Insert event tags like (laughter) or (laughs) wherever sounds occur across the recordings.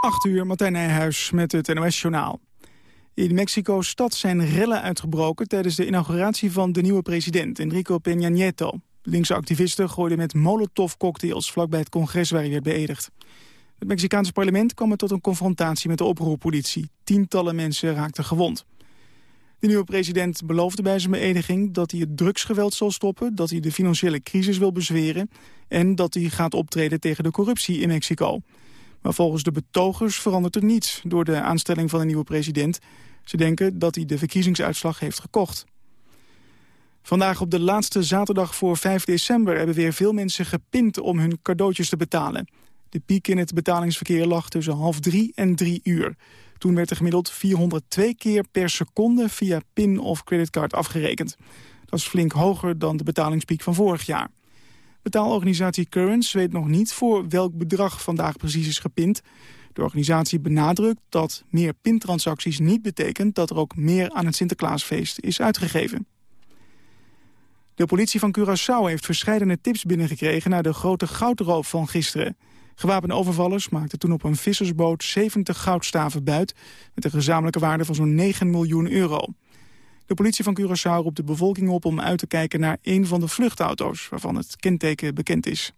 8 uur, Martijn Nijhuis met het NOS-journaal. In Mexico-stad zijn rellen uitgebroken tijdens de inauguratie van de nieuwe president, Enrico Peña Nieto. Linkse activisten gooiden met molotov-cocktails vlakbij het congres waar hij werd beëdigd. Het Mexicaanse parlement kwam er tot een confrontatie met de oproerpolitie. Tientallen mensen raakten gewond. De nieuwe president beloofde bij zijn beëdiging dat hij het drugsgeweld zal stoppen... dat hij de financiële crisis wil bezweren... en dat hij gaat optreden tegen de corruptie in Mexico. Maar volgens de betogers verandert er niets door de aanstelling van een nieuwe president. Ze denken dat hij de verkiezingsuitslag heeft gekocht. Vandaag op de laatste zaterdag voor 5 december hebben weer veel mensen gepind om hun cadeautjes te betalen. De piek in het betalingsverkeer lag tussen half drie en drie uur. Toen werd er gemiddeld 402 keer per seconde via PIN of creditcard afgerekend. Dat is flink hoger dan de betalingspiek van vorig jaar. Betaalorganisatie Currents weet nog niet voor welk bedrag vandaag precies is gepind. De organisatie benadrukt dat meer pintransacties niet betekent... dat er ook meer aan het Sinterklaasfeest is uitgegeven. De politie van Curaçao heeft verschillende tips binnengekregen... naar de grote goudroof van gisteren. Gewapende overvallers maakten toen op een vissersboot 70 goudstaven buit... met een gezamenlijke waarde van zo'n 9 miljoen euro. De politie van Curaçao roept de bevolking op om uit te kijken naar een van de vluchtauto's... waarvan het kenteken bekend is.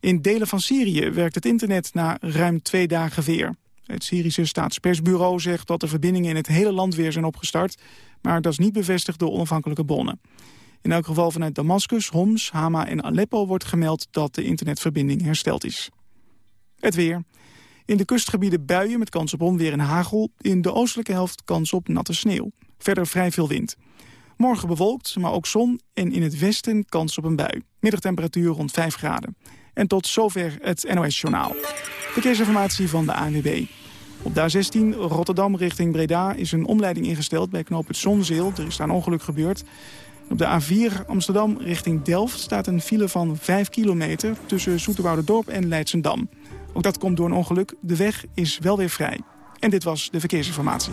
In delen van Syrië werkt het internet na ruim twee dagen weer. Het Syrische staatspersbureau zegt dat de verbindingen in het hele land weer zijn opgestart... maar dat is niet bevestigd door onafhankelijke bronnen. In elk geval vanuit Damascus, Homs, Hama en Aleppo wordt gemeld dat de internetverbinding hersteld is. Het weer. In de kustgebieden buien met kans op onweer en hagel. In de oostelijke helft kans op natte sneeuw. Verder vrij veel wind. Morgen bewolkt, maar ook zon en in het westen kans op een bui. Middagtemperatuur rond 5 graden. En tot zover het NOS-journaal. Verkeersinformatie van de ANWB. Op de A16 Rotterdam richting Breda is een omleiding ingesteld bij knoop het Zonzeel. Er is daar een ongeluk gebeurd. Op de A4 Amsterdam richting Delft staat een file van 5 kilometer... tussen Dorp en Leidsendam. Ook dat komt door een ongeluk. De weg is wel weer vrij. En dit was de verkeersinformatie.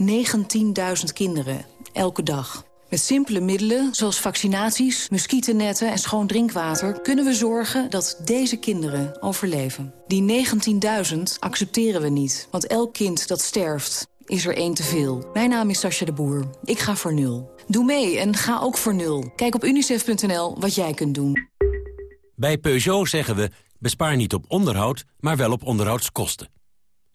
19.000 kinderen, elke dag. Met simpele middelen, zoals vaccinaties, muggennetten en schoon drinkwater... kunnen we zorgen dat deze kinderen overleven. Die 19.000 accepteren we niet, want elk kind dat sterft is er één te veel. Mijn naam is Sascha de Boer. Ik ga voor nul. Doe mee en ga ook voor nul. Kijk op unicef.nl wat jij kunt doen. Bij Peugeot zeggen we, bespaar niet op onderhoud, maar wel op onderhoudskosten.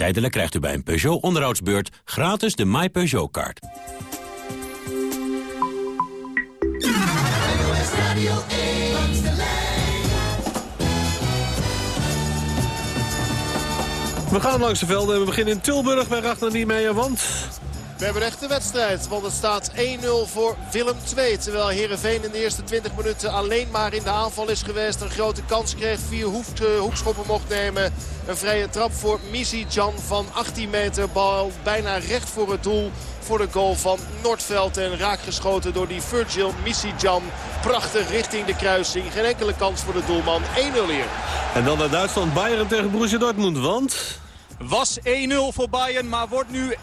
Tijdelijk krijgt u bij een Peugeot onderhoudsbeurt gratis de My Peugeot-kaart. We gaan langs de velden we beginnen in Tilburg bij Ragnar Niemeyer, want... We hebben echt de wedstrijd, want het staat 1-0 voor Willem II. Terwijl Heerenveen in de eerste 20 minuten alleen maar in de aanval is geweest. Een grote kans kreeg, vier uh, hoekschoppen mocht nemen. Een vrije trap voor Missy Jan van 18 meter. Bal bijna recht voor het doel voor de goal van Noordveld. En raak geschoten door die Virgil Jan. Prachtig richting de kruising. Geen enkele kans voor de doelman. 1-0 hier. En dan naar Duitsland Bayern tegen Borussia Dortmund. Want... Was 1-0 voor Bayern, maar wordt nu 1-1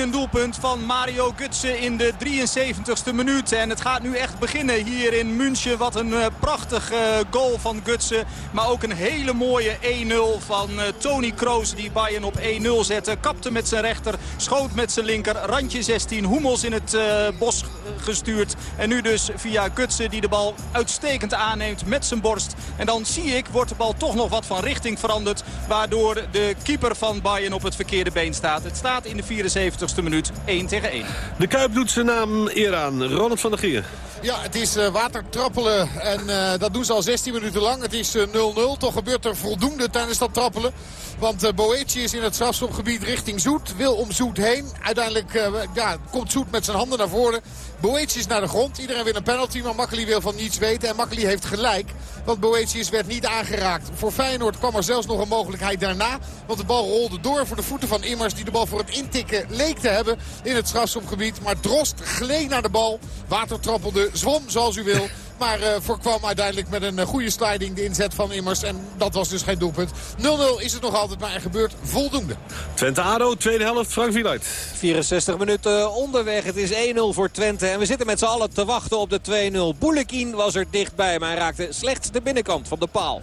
een doelpunt van Mario Gutsen in de 73ste minuut. En het gaat nu echt beginnen hier in München. Wat een uh, prachtige uh, goal van Gutsen. Maar ook een hele mooie 1-0 van uh, Tony Kroos die Bayern op 1-0 zette. Kapte met zijn rechter, schoot met zijn linker. Randje 16, Hummels in het bos gestuurd. En nu dus via Gutsen die de bal uitstekend aanneemt met zijn borst. En dan zie ik, wordt de bal toch nog wat van richting veranderd. Waardoor de keeper van Bayern op het verkeerde been staat. Het staat in de 74ste minuut 1 tegen 1. De Kuip doet zijn naam eer aan. Ronald van der Gier. Ja, het is uh, watertrappelen en uh, dat doen ze al 16 minuten lang. Het is 0-0. Uh, Toch gebeurt er voldoende tijdens dat trappelen. Want uh, Boetje is in het strafschopgebied richting Zoet. Wil om Zoet heen. Uiteindelijk ja, komt Zoet met zijn handen naar voren. Boetje is naar de grond. Iedereen wil een penalty, maar Makkeli wil van niets weten. En Makkeli heeft gelijk, want Boetius werd niet aangeraakt. Voor Feyenoord kwam er zelfs nog een mogelijkheid daarna. Want de bal rolde door voor de voeten van Immers... die de bal voor het intikken leek te hebben in het strafschopgebied. Maar Drost gleed naar de bal. Water trappelde, zwom zoals u wil... (laughs) Maar uh, voorkwam uiteindelijk met een uh, goede sliding de inzet van Immers. En dat was dus geen doelpunt. 0-0 is het nog altijd, maar er gebeurt voldoende. Twente ADO, tweede helft, Frank Wieluid. 64 minuten onderweg. Het is 1-0 voor Twente. En we zitten met z'n allen te wachten op de 2-0. Boulekin was er dichtbij, maar hij raakte slechts de binnenkant van de paal.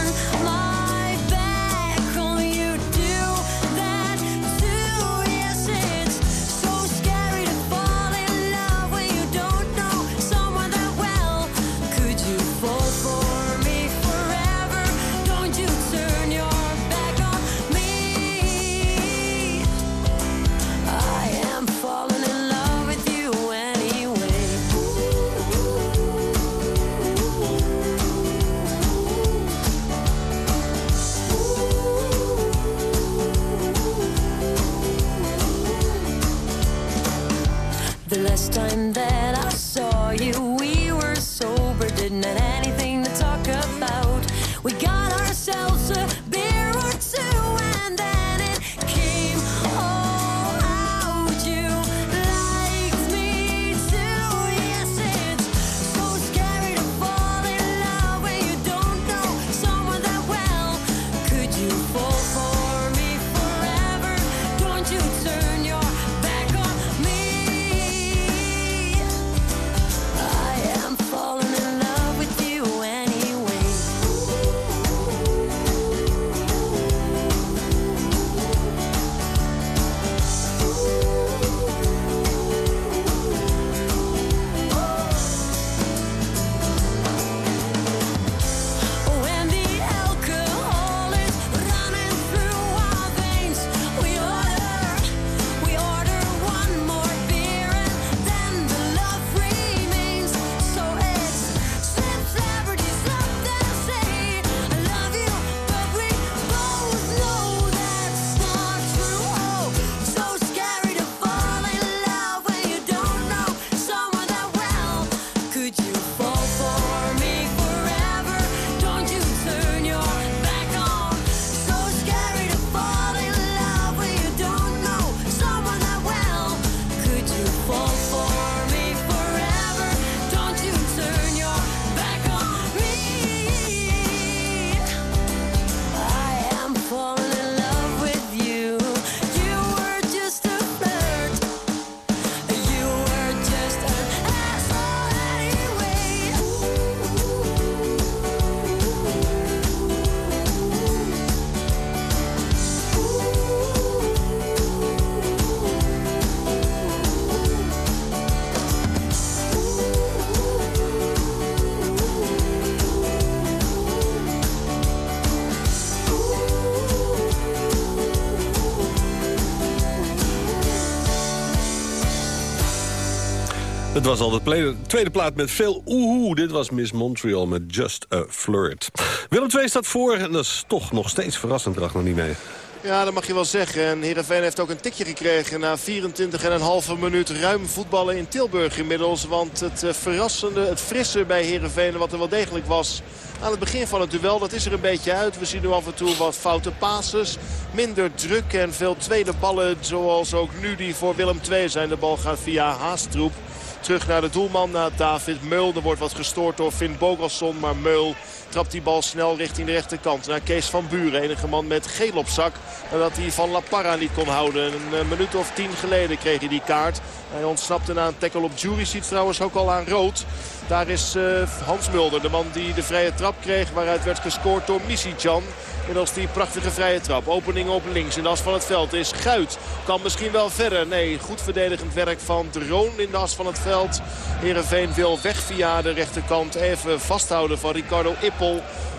Het was al de tweede plaat met veel oehoe. Dit was Miss Montreal met Just a Flirt. Willem II staat voor en dat is toch nog steeds verrassend, nog niet mee. Ja, dat mag je wel zeggen. En Heerenveen heeft ook een tikje gekregen na 24,5 minuut ruim voetballen in Tilburg inmiddels. Want het eh, verrassende, het frisse bij Heerenveen, wat er wel degelijk was aan het begin van het duel, dat is er een beetje uit. We zien nu af en toe wat foute passes, minder druk en veel tweede ballen zoals ook nu die voor Willem II zijn. De bal gaat via Haastroep. Terug naar de doelman, naar David Meul. Er wordt wat gestoord door Finn Bogasson, maar Meul trapt die bal snel richting de rechterkant. Naar Kees van Buren, enige man met geel op zak. Nadat hij van La Parra niet kon houden. Een eh, minuut of tien geleden kreeg hij die kaart. Hij ontsnapte na een tackle op Jury. Ziet trouwens ook al aan rood. Daar is eh, Hans Mulder, de man die de vrije trap kreeg. Waaruit werd gescoord door Misicjan. Middels die prachtige vrije trap. Opening op links in de as van het veld is Guit. Kan misschien wel verder. Nee, goed verdedigend werk van Droon in de as van het veld. Heerenveen wil weg via de rechterkant. Even vasthouden van Ricardo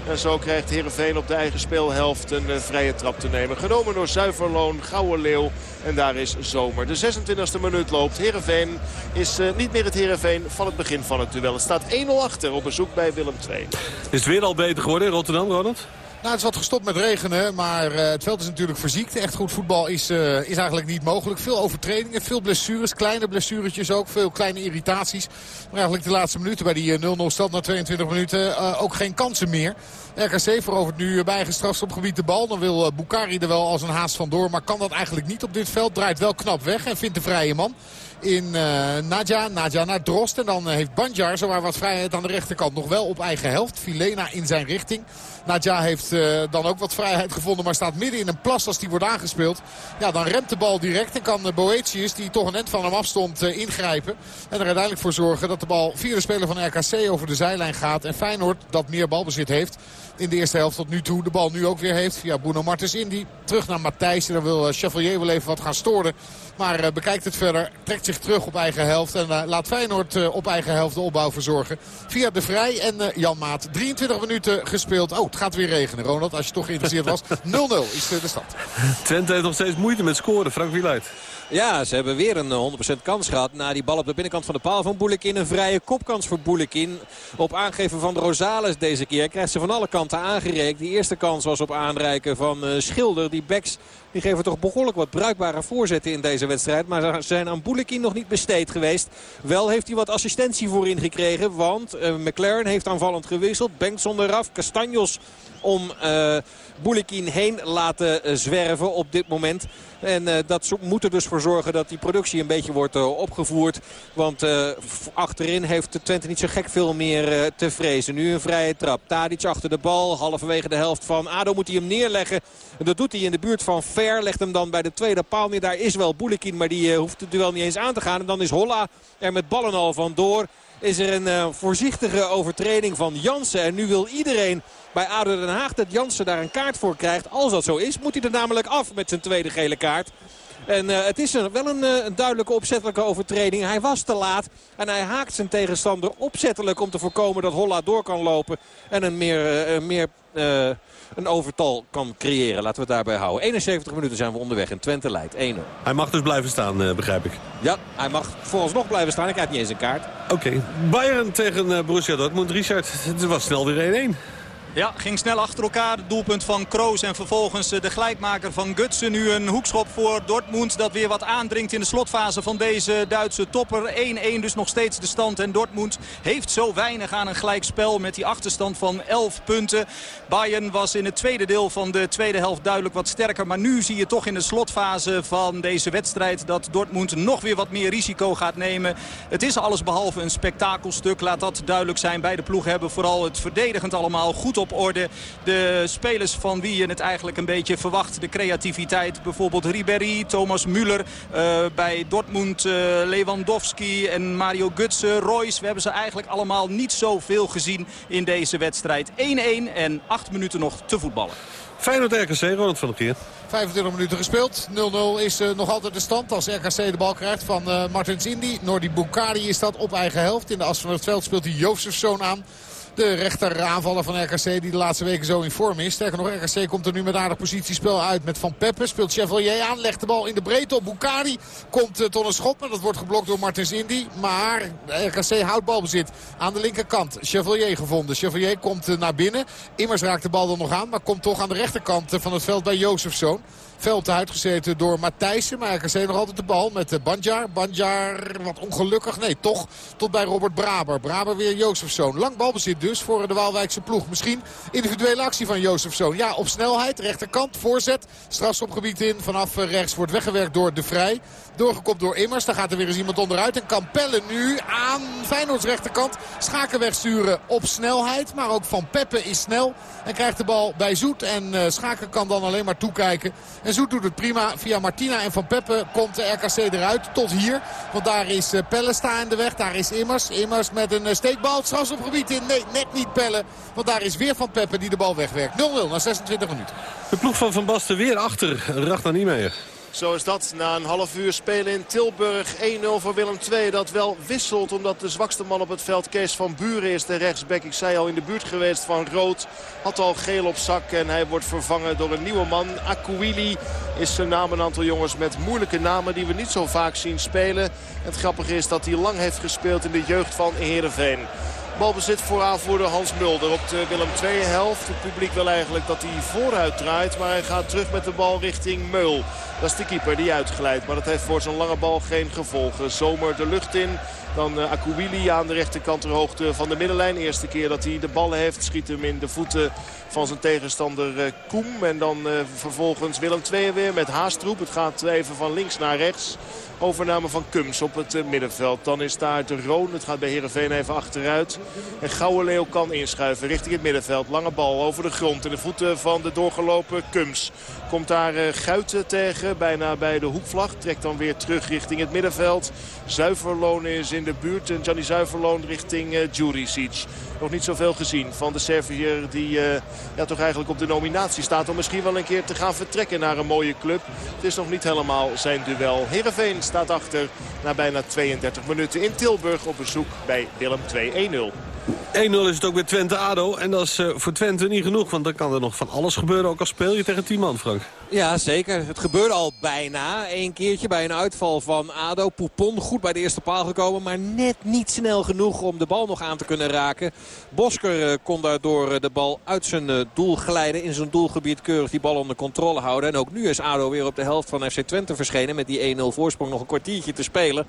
En zo krijgt Heerenveen op de eigen speelhelft een eh, vrije trap te nemen. Genomen door Zuiverloon, Gouwe Leeuw. En daar is Zomer. De 26e minuut loopt. Heerenveen is uh, niet meer het Heerenveen van het begin van het duel. Het staat 1-0 achter op bezoek bij Willem II. Is het weer al beter geworden in Rotterdam, Ronald? Nou, het is wat gestopt met regenen, maar uh, het veld is natuurlijk verziekt. Echt goed voetbal is, uh, is eigenlijk niet mogelijk. Veel overtredingen, veel blessures, kleine blessuretjes ook. Veel kleine irritaties. Maar eigenlijk de laatste minuten bij die 0-0 stand na 22 minuten ook geen kansen meer. RKC verovert nu bij eigen strafschopgebied de bal. Dan wil Bukari er wel als een haast vandoor, maar kan dat eigenlijk niet op dit veld. Draait wel knap weg en vindt de vrije man in uh, Nadja. Nadja naar Drost. En dan uh, heeft Banjar zowaar wat vrijheid aan de rechterkant. Nog wel op eigen helft. Filena in zijn richting. Nadja heeft dan ook wat vrijheid gevonden. Maar staat midden in een plas als die wordt aangespeeld. Ja, dan remt de bal direct. En kan Boetius, die toch een end van hem afstond, ingrijpen. En er uiteindelijk voor zorgen dat de bal via de speler van RKC over de zijlijn gaat. En Feyenoord, dat meer balbezit heeft in de eerste helft tot nu toe. De bal nu ook weer heeft via Bruno Martens Indy. Terug naar Matthijs. En dan wil Chevalier wel even wat gaan storen. Maar uh, bekijkt het verder. Trekt zich terug op eigen helft. En uh, laat Feyenoord op eigen helft de opbouw verzorgen. Via De Vrij en Jan Maat. 23 minuten gespeeld. Oh, het gaat weer regenen. Ronald, als je toch geïnteresseerd was. (laughs) 0-0 is de stand. Twente heeft nog steeds moeite met scoren. Frank Wieluid. Ja, ze hebben weer een 100% kans gehad. Na die bal op de binnenkant van de paal van Boulekin. Een vrije kopkans voor Boulekin. Op aangeven van Rosales deze keer. Krijgt ze van alle kanten aangereikt. Die eerste kans was op aanreiken van uh, Schilder. Die backs die geven toch behoorlijk wat bruikbare voorzetten in deze wedstrijd. Maar ze zijn aan Boulekin nog niet besteed geweest. Wel heeft hij wat assistentie voorin gekregen. Want uh, McLaren heeft aanvallend gewisseld. Bengtson eraf. Castanjos om uh, heen laten zwerven op dit moment. En dat moet er dus voor zorgen dat die productie een beetje wordt opgevoerd. Want achterin heeft de Twente niet zo gek veel meer te vrezen. Nu een vrije trap. Tadic achter de bal. Halverwege de helft van ADO moet hij hem neerleggen. En dat doet hij in de buurt van Ver. Legt hem dan bij de tweede paal neer. Daar is wel Boulekin, maar die hoeft het duel niet eens aan te gaan. En dan is Holla er met ballen al vandoor. Is er een voorzichtige overtreding van Jansen. En nu wil iedereen bij ADO Den Haag dat Jansen daar een kaart voor krijgt. Als dat zo is, moet hij er namelijk af met zijn tweede gele kaart. En uh, het is een, wel een, uh, een, duidelijke opzettelijke overtreding. Hij was te laat en hij haakt zijn tegenstander opzettelijk om te voorkomen dat Holla door kan lopen. En een meer, uh, meer een overtal kan creëren. Laten we het daarbij houden. 71 minuten zijn we onderweg en Twente leidt 1-0. Hij mag dus blijven staan, begrijp ik. Ja, hij mag vooralsnog blijven staan. Hij krijgt niet eens een kaart. Oké. Okay. Bayern tegen Borussia Dortmund. Richard, het was snel weer 1-1. Ja, ging snel achter elkaar. Het doelpunt van Kroos en vervolgens de gelijkmaker van Gutsen. Nu een hoekschop voor Dortmund dat weer wat aandringt in de slotfase van deze Duitse topper. 1-1 dus nog steeds de stand. En Dortmund heeft zo weinig aan een gelijkspel met die achterstand van 11 punten. Bayern was in het tweede deel van de tweede helft duidelijk wat sterker. Maar nu zie je toch in de slotfase van deze wedstrijd dat Dortmund nog weer wat meer risico gaat nemen. Het is alles behalve een spektakelstuk. Laat dat duidelijk zijn. Beide ploegen hebben vooral het verdedigend allemaal goed op orde. De spelers van wie je het eigenlijk een beetje verwacht. De creativiteit. Bijvoorbeeld Ribéry, Thomas Müller. Uh, bij Dortmund uh, Lewandowski en Mario Gutsen, Royce. We hebben ze eigenlijk allemaal niet zoveel gezien in deze wedstrijd. 1-1 en 8 minuten nog te voetballen. Feyenoord RKC, Ronald van der Keer. 25 minuten gespeeld. 0-0 is uh, nog altijd de stand als RKC de bal krijgt van uh, Martins Indy. Nordi Bukari is dat op eigen helft. In de as van het veld speelt hij Jozefzoon aan. De rechter aanvaller van RKC die de laatste weken zo in vorm is. Sterker nog, RKC komt er nu met aardig positiespel uit met Van Peppe. Speelt Chevalier aan, legt de bal in de breedte op Bukari. Komt uh, tot een schot, maar dat wordt geblokt door Martins Indy. Maar RKC houdt balbezit aan de linkerkant. Chevalier gevonden. Chevalier komt uh, naar binnen. Immers raakt de bal dan nog aan, maar komt toch aan de rechterkant uh, van het veld bij Jozefzoon. Veld uitgezeten door Matthijssen. Maar RKC nog altijd de bal met Banjar. Banjar wat ongelukkig. Nee, toch tot bij Robert Braber. Braber weer Jozefzoon. Lang balbezit dus voor de Waalwijkse ploeg. Misschien individuele actie van Jozefzoon. Ja, op snelheid. Rechterkant. Voorzet. Strafschopgebied in. Vanaf rechts wordt weggewerkt door De Vrij. Doorgekopt door Immers. Daar gaat er weer eens iemand onderuit. En kan Pelle nu aan Feyenoords rechterkant Schaken wegsturen op snelheid. Maar ook Van Peppe is snel. En krijgt de bal bij Zoet. En uh, Schaken kan dan alleen maar toekijken. En Zoet doet het prima. Via Martina en Van Peppe komt de RKC eruit. Tot hier. Want daar is uh, Pelle sta in de weg. Daar is Immers. Immers met een uh, steekbal. Het strafschopgebied in. Nee, net niet Pelle. Want daar is weer Van Peppe die de bal wegwerkt. 0-0 na 26 minuten. De ploeg van Van Basten weer achter. Ragnar Niemeyer. Zo is dat na een half uur spelen in Tilburg. 1-0 voor Willem II. Dat wel wisselt omdat de zwakste man op het veld Kees van Buren is. De rechtsback, ik zei al, in de buurt geweest van Rood. Had al geel op zak en hij wordt vervangen door een nieuwe man. Akouili is zijn naam. Een aantal jongens met moeilijke namen die we niet zo vaak zien spelen. Het grappige is dat hij lang heeft gespeeld in de jeugd van Heerenveen. Balbezit voor aanvoerder Hans Mulder op de Willem II helft. Het publiek wil eigenlijk dat hij vooruit draait. Maar hij gaat terug met de bal richting Meul. Dat is de keeper die uitglijdt. Maar dat heeft voor zo'n lange bal geen gevolgen. Zomer de lucht in. Dan uh, Akouili aan de rechterkant ter hoogte van de middenlijn. Eerste keer dat hij de bal heeft. Schiet hem in de voeten van zijn tegenstander uh, Koem. En dan uh, vervolgens Willem II weer met Haastroep. Het gaat even van links naar rechts. Overname van Kums op het middenveld. Dan is daar de Roon. Het gaat bij Heerenveen even achteruit. En Gouwenleeuw kan inschuiven richting het middenveld. Lange bal over de grond. In de voeten van de doorgelopen Kums. Komt daar Guiten tegen. Bijna bij de hoekvlag. Trekt dan weer terug richting het middenveld. Zuiverloon is in de buurt. En Gianni Zuiverloon richting Djuricic. Nog niet zoveel gezien van de Servier die ja, toch eigenlijk op de nominatie staat. Om misschien wel een keer te gaan vertrekken naar een mooie club. Het is nog niet helemaal zijn duel. Heerenveen staat achter na bijna 32 minuten in Tilburg op bezoek bij Willem 2 1-0. 1-0 is het ook bij Twente-ADO. En dat is uh, voor Twente niet genoeg. Want dan kan er nog van alles gebeuren. Ook al speel je tegen 10 man, Frank. Ja, zeker. Het gebeurde al bijna. Eén keertje bij een uitval van ADO. Poupon goed bij de eerste paal gekomen. Maar net niet snel genoeg om de bal nog aan te kunnen raken. Bosker uh, kon daardoor de bal uit zijn doel glijden. In zijn doelgebied keurig die bal onder controle houden. En ook nu is ADO weer op de helft van FC Twente verschenen. Met die 1-0 voorsprong nog een kwartiertje te spelen.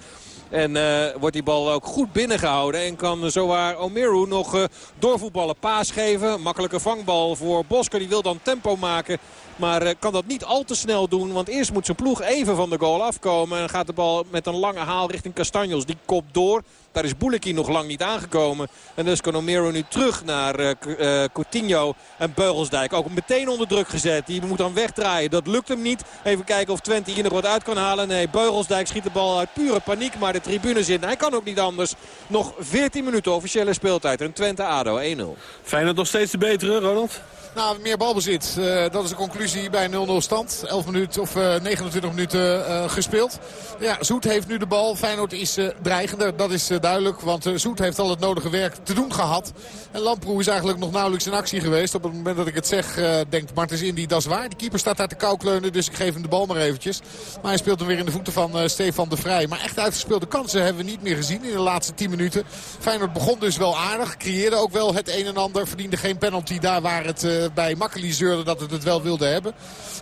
En uh, wordt die bal ook goed binnengehouden. En kan zowaar Omeru nog uh, doorvoetballen. Paas geven. Makkelijke vangbal voor Bosker. Die wil dan tempo maken. Maar uh, kan dat niet al te snel doen. Want eerst moet zijn ploeg even van de goal afkomen. En gaat de bal met een lange haal richting Castanjos. Die kop door. Daar is Boeleki nog lang niet aangekomen. En dus kan Omero nu terug naar uh, Coutinho en Beugelsdijk. Ook meteen onder druk gezet. Die moet dan wegdraaien. Dat lukt hem niet. Even kijken of Twente hier nog wat uit kan halen. Nee, Beugelsdijk schiet de bal uit pure paniek. Maar de tribune zit. Hij kan ook niet anders. Nog 14 minuten officiële speeltijd. En Twente-Ado 1-0. Feyenoord nog steeds de betere, Ronald? Nou, meer balbezit. Uh, dat is de conclusie bij 0-0 stand. 11 minuten of uh, 29 minuten gespeeld. Ja, Zoet heeft nu de bal. Feyenoord is dreigender. Dat is duidelijk. Want Zoet heeft al het nodige werk te doen gehad. En Lamproe is eigenlijk nog nauwelijks in actie geweest. Op het moment dat ik het zeg, denkt Martens Indy, dat is waar. Die keeper staat daar te koukleunen. Dus ik geef hem de bal maar eventjes. Maar hij speelt hem weer in de voeten van Stefan de Vrij. Maar echt uitgespeelde kansen hebben we niet meer gezien in de laatste 10 minuten. Feyenoord begon dus wel aardig. Creëerde ook wel het een en ander. Verdiende geen penalty daar waar het bij Makkeli zeurde dat het het wel wilde hebben.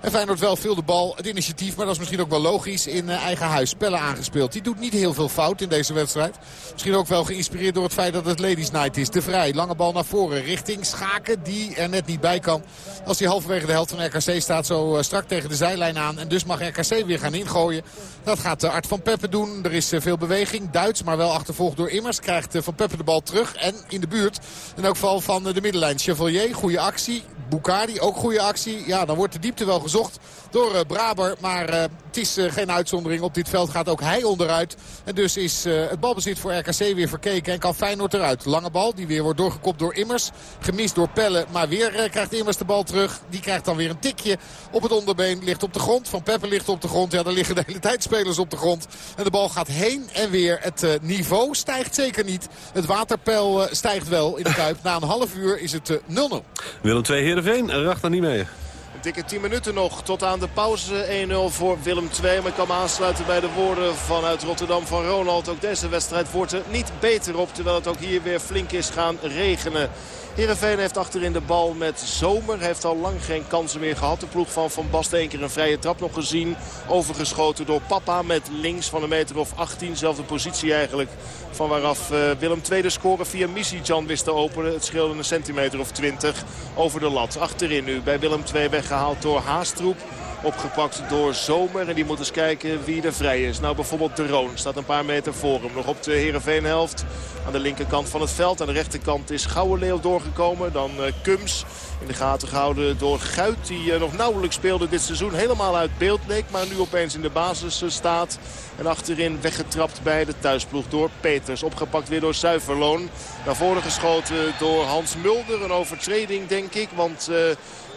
En Feyenoord wel veel de bal, het initiatief, maar dat is misschien ook wel logisch, in uh, eigen huis. Spellen aangespeeld. Die doet niet heel veel fout in deze wedstrijd. Misschien ook wel geïnspireerd door het feit dat het Ladies Night is. De Vrij, lange bal naar voren, richting Schaken, die er net niet bij kan. Als hij halverwege de helft van RKC staat, zo uh, strak tegen de zijlijn aan. En dus mag RKC weer gaan ingooien. Dat gaat uh, Art van Peppe doen. Er is veel beweging. Duits, maar wel achtervolgd door Immers. Krijgt Van Peppe de bal terug. En in de buurt, in elk geval van de middenlijn. Chevalier, goede actie. Bukari, ook goede actie. Ja, dan wordt de diepte wel gezocht door eh, Braber. Maar eh, het is eh, geen uitzondering. Op dit veld gaat ook hij onderuit. En dus is het balbezit voor RKC weer verkeken. En kan Feyenoord eruit. Lange bal, die weer wordt doorgekopt door Immers. Gemist door Pelle, maar weer krijgt Immers de bal terug. Die krijgt dan weer een tikje op het onderbeen. Ligt op de grond. Van Peppe ligt op de grond. Ja, daar liggen de hele tijd spelers op de grond. En de bal gaat heen en weer. Het niveau stijgt zeker niet. Het waterpeil stijgt wel in de Kuip. Na een half uur is het eh, 0-0. Willem 2 Heerenveen, Racht daar niet mee. Een dikke 10 minuten nog tot aan de pauze 1-0 voor Willem II. Maar ik kan me aansluiten bij de woorden vanuit Rotterdam van Ronald. Ook deze wedstrijd wordt er niet beter op. Terwijl het ook hier weer flink is gaan regenen. Heerenveen heeft achterin de bal met Zomer. Heeft al lang geen kansen meer gehad. De ploeg van Van Basten één keer een vrije trap nog gezien. Overgeschoten door Papa met links van een meter of 18. Zelfde positie eigenlijk van waaraf eh, Willem II de score via Misijan wist te openen. Het scheelde een centimeter of 20 over de lat. Achterin nu bij Willem II weggehaald door Haastroep. Opgepakt door Zomer. En die moet eens kijken wie er vrij is. Nou bijvoorbeeld de Roon staat een paar meter voor hem. Nog op de Heerenveen-helft. Aan de linkerkant van het veld. Aan de rechterkant is Gouwenleeuw doorgekomen. Dan uh, Kums. In de gaten gehouden door Guit. Die uh, nog nauwelijks speelde dit seizoen. Helemaal uit beeld leek. Maar nu opeens in de basis uh, staat. En achterin weggetrapt bij de thuisploeg door Peters. Opgepakt weer door Zuiverloon. Naar voren geschoten door Hans Mulder. Een overtreding denk ik. Want...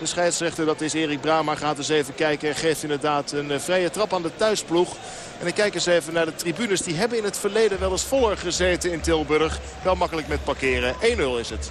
De scheidsrechter, dat is Erik Brama, gaat eens even kijken en geeft inderdaad een uh, vrije trap aan de thuisploeg. En dan kijken eens even naar de tribunes. Die hebben in het verleden wel eens voller gezeten in Tilburg. Wel makkelijk met parkeren. 1-0 is het.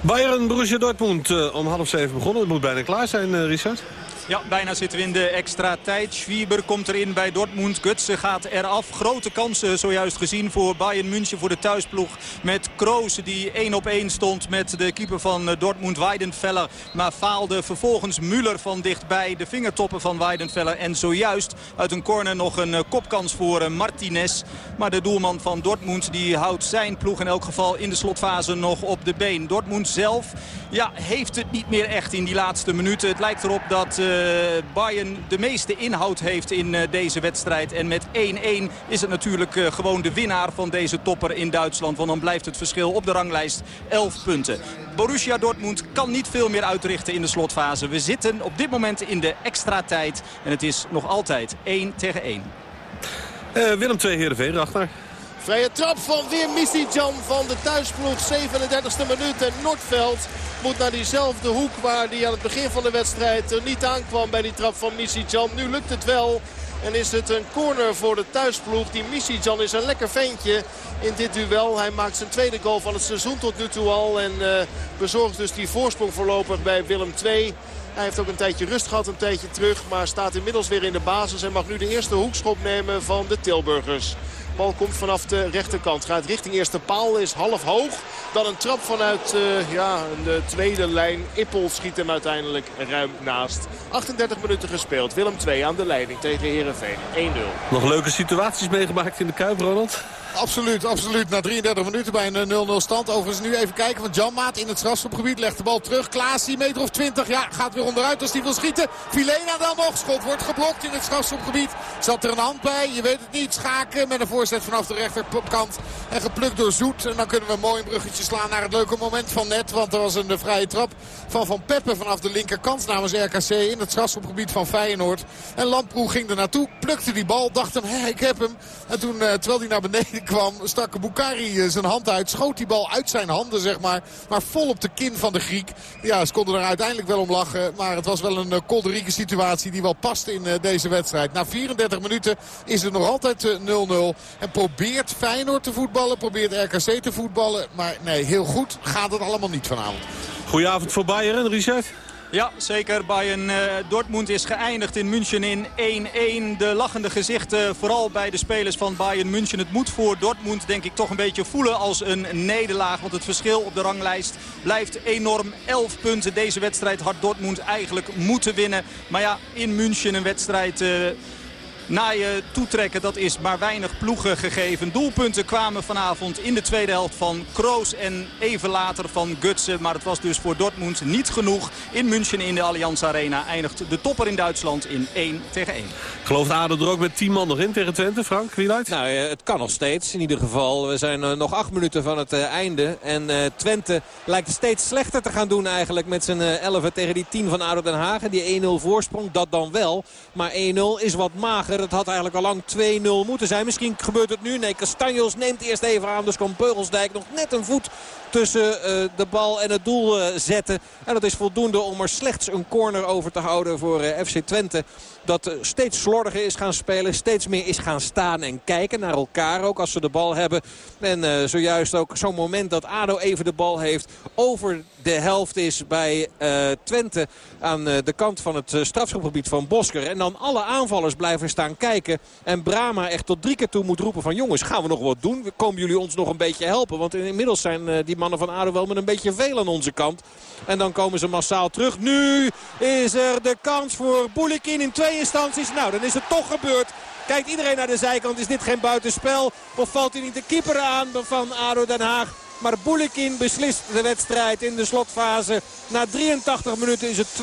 Bayern, Borussia Dortmund uh, om half zeven begonnen. Het moet bijna klaar zijn, uh, Richard. Ja, bijna zitten we in de extra tijd. Schwieber komt erin bij Dortmund. Gutsen gaat eraf. Grote kansen zojuist gezien voor Bayern München voor de thuisploeg. Met Kroos die 1 op 1 stond met de keeper van Dortmund, Weidenfeller. Maar faalde vervolgens Müller van dichtbij. De vingertoppen van Weidenfeller. En zojuist uit een corner nog een kopkans voor Martinez. Maar de doelman van Dortmund die houdt zijn ploeg in elk geval in de slotfase nog op de been. Dortmund zelf ja, heeft het niet meer echt in die laatste minuten. Het lijkt erop dat... Bayern de meeste inhoud heeft in uh, deze wedstrijd. En met 1-1 is het natuurlijk uh, gewoon de winnaar van deze topper in Duitsland. Want dan blijft het verschil op de ranglijst 11 punten. Borussia Dortmund kan niet veel meer uitrichten in de slotfase. We zitten op dit moment in de extra tijd. En het is nog altijd 1 tegen 1. Willem 2 Heerenveen, achter. Vrije trap van weer Misijan van de thuisploeg. 37e minuut en Noordveld moet naar diezelfde hoek waar hij aan het begin van de wedstrijd er niet aankwam bij die trap van Misijan. Nu lukt het wel. En is het een corner voor de thuisploeg. Die Misijan is een lekker ventje in dit duel. Hij maakt zijn tweede goal van het seizoen tot nu toe al. En uh, bezorgt dus die voorsprong voorlopig bij Willem II. Hij heeft ook een tijdje rust gehad, een tijdje terug. Maar staat inmiddels weer in de basis en mag nu de eerste hoekschop nemen van de Tilburgers. Bal komt vanaf de rechterkant. Gaat richting eerste paal. Is half hoog. Dan een trap vanuit uh, ja, de tweede lijn. Ippel schiet hem uiteindelijk ruim naast. 38 minuten gespeeld. Willem 2 aan de leiding tegen Heerenveen. 1-0. Nog leuke situaties meegemaakt in de Kuip, Ronald? Absoluut, absoluut. Na 33 minuten bij een 0-0 stand. Overigens nu even kijken van Janmaat in het strafschopgebied. Legt de bal terug. Klaas, die meter of 20. Ja, gaat weer onderuit als hij wil schieten. Filena dan nog. Schot wordt geblokt in het strafschopgebied. Zat er een hand bij. Je weet het niet. Schaken met een voorzet vanaf de rechterkant. En geplukt door Zoet. En dan kunnen we mooi een bruggetje slaan naar het leuke moment van net. Want er was een vrije trap van Van Peppe vanaf de linkerkant namens RKC. In het strafschopgebied van Feyenoord. En Lamproe ging er naartoe. Plukte die bal. Dacht hem, hé, ik heb hem. En toen, terwijl hij naar beneden kwam, stak Bukari zijn hand uit. Schoot die bal uit zijn handen, zeg maar. Maar vol op de kin van de Griek. Ja, ze konden er uiteindelijk wel om lachen. Maar het was wel een uh, kolderieke situatie die wel past in uh, deze wedstrijd. Na 34 minuten is het nog altijd 0-0. Uh, en probeert Feyenoord te voetballen. Probeert RKC te voetballen. Maar nee, heel goed gaat het allemaal niet vanavond. Goedenavond voor Bayern, Richard. Ja, zeker. Bayern uh, Dortmund is geëindigd in München in 1-1. De lachende gezichten, vooral bij de spelers van Bayern München. Het moet voor Dortmund denk ik toch een beetje voelen als een nederlaag. Want het verschil op de ranglijst blijft enorm. 11 punten. Deze wedstrijd had Dortmund eigenlijk moeten winnen. Maar ja, in München een wedstrijd... Uh, naaien, toetrekken. Dat is maar weinig ploegen gegeven. Doelpunten kwamen vanavond in de tweede helft van Kroos en even later van Gutsen. Maar het was dus voor Dortmund niet genoeg. In München in de Allianz Arena eindigt de topper in Duitsland in 1 tegen 1. Gelooft ADO er ook met 10 man nog in tegen Twente, Frank? Wieluid? Nou, eh, het kan nog steeds in ieder geval. We zijn eh, nog acht minuten van het eh, einde. En Twente lijkt steeds slechter te gaan doen eigenlijk met zijn eh, 11 tegen die 10 van ADO Den Haag. Die 1-0 voorsprong, dat dan wel. Maar 1-0 is wat mager. Het had eigenlijk al lang 2-0 moeten zijn. Misschien gebeurt het nu. Nee, Castanjos neemt eerst even aan. Dus kan Beugelsdijk nog net een voet tussen eh, de bal en het doel eh, zetten. En dat is voldoende om er slechts een corner over te houden voor eh, FC Twente. Dat steeds slordiger is gaan spelen. Steeds meer is gaan staan en kijken naar elkaar ook als ze de bal hebben. En eh, zojuist ook zo'n moment dat ADO even de bal heeft. Over de helft is bij eh, Twente aan eh, de kant van het strafschopgebied van Bosker. En dan alle aanvallers blijven staan kijken. En Brama echt tot drie keer toe moet roepen van jongens gaan we nog wat doen? Komen jullie ons nog een beetje helpen? Want inmiddels zijn die mannen van ADO wel met een beetje veel aan onze kant. En dan komen ze massaal terug. Nu is er de kans voor Boulikin in twee instanties. Nou, dan is het toch gebeurd. Kijkt iedereen naar de zijkant. Is dit geen buitenspel? Of valt hij niet de keeper aan van ADO Den Haag? Maar Boulikin beslist de wedstrijd in de slotfase. Na 83 minuten is het 2-0.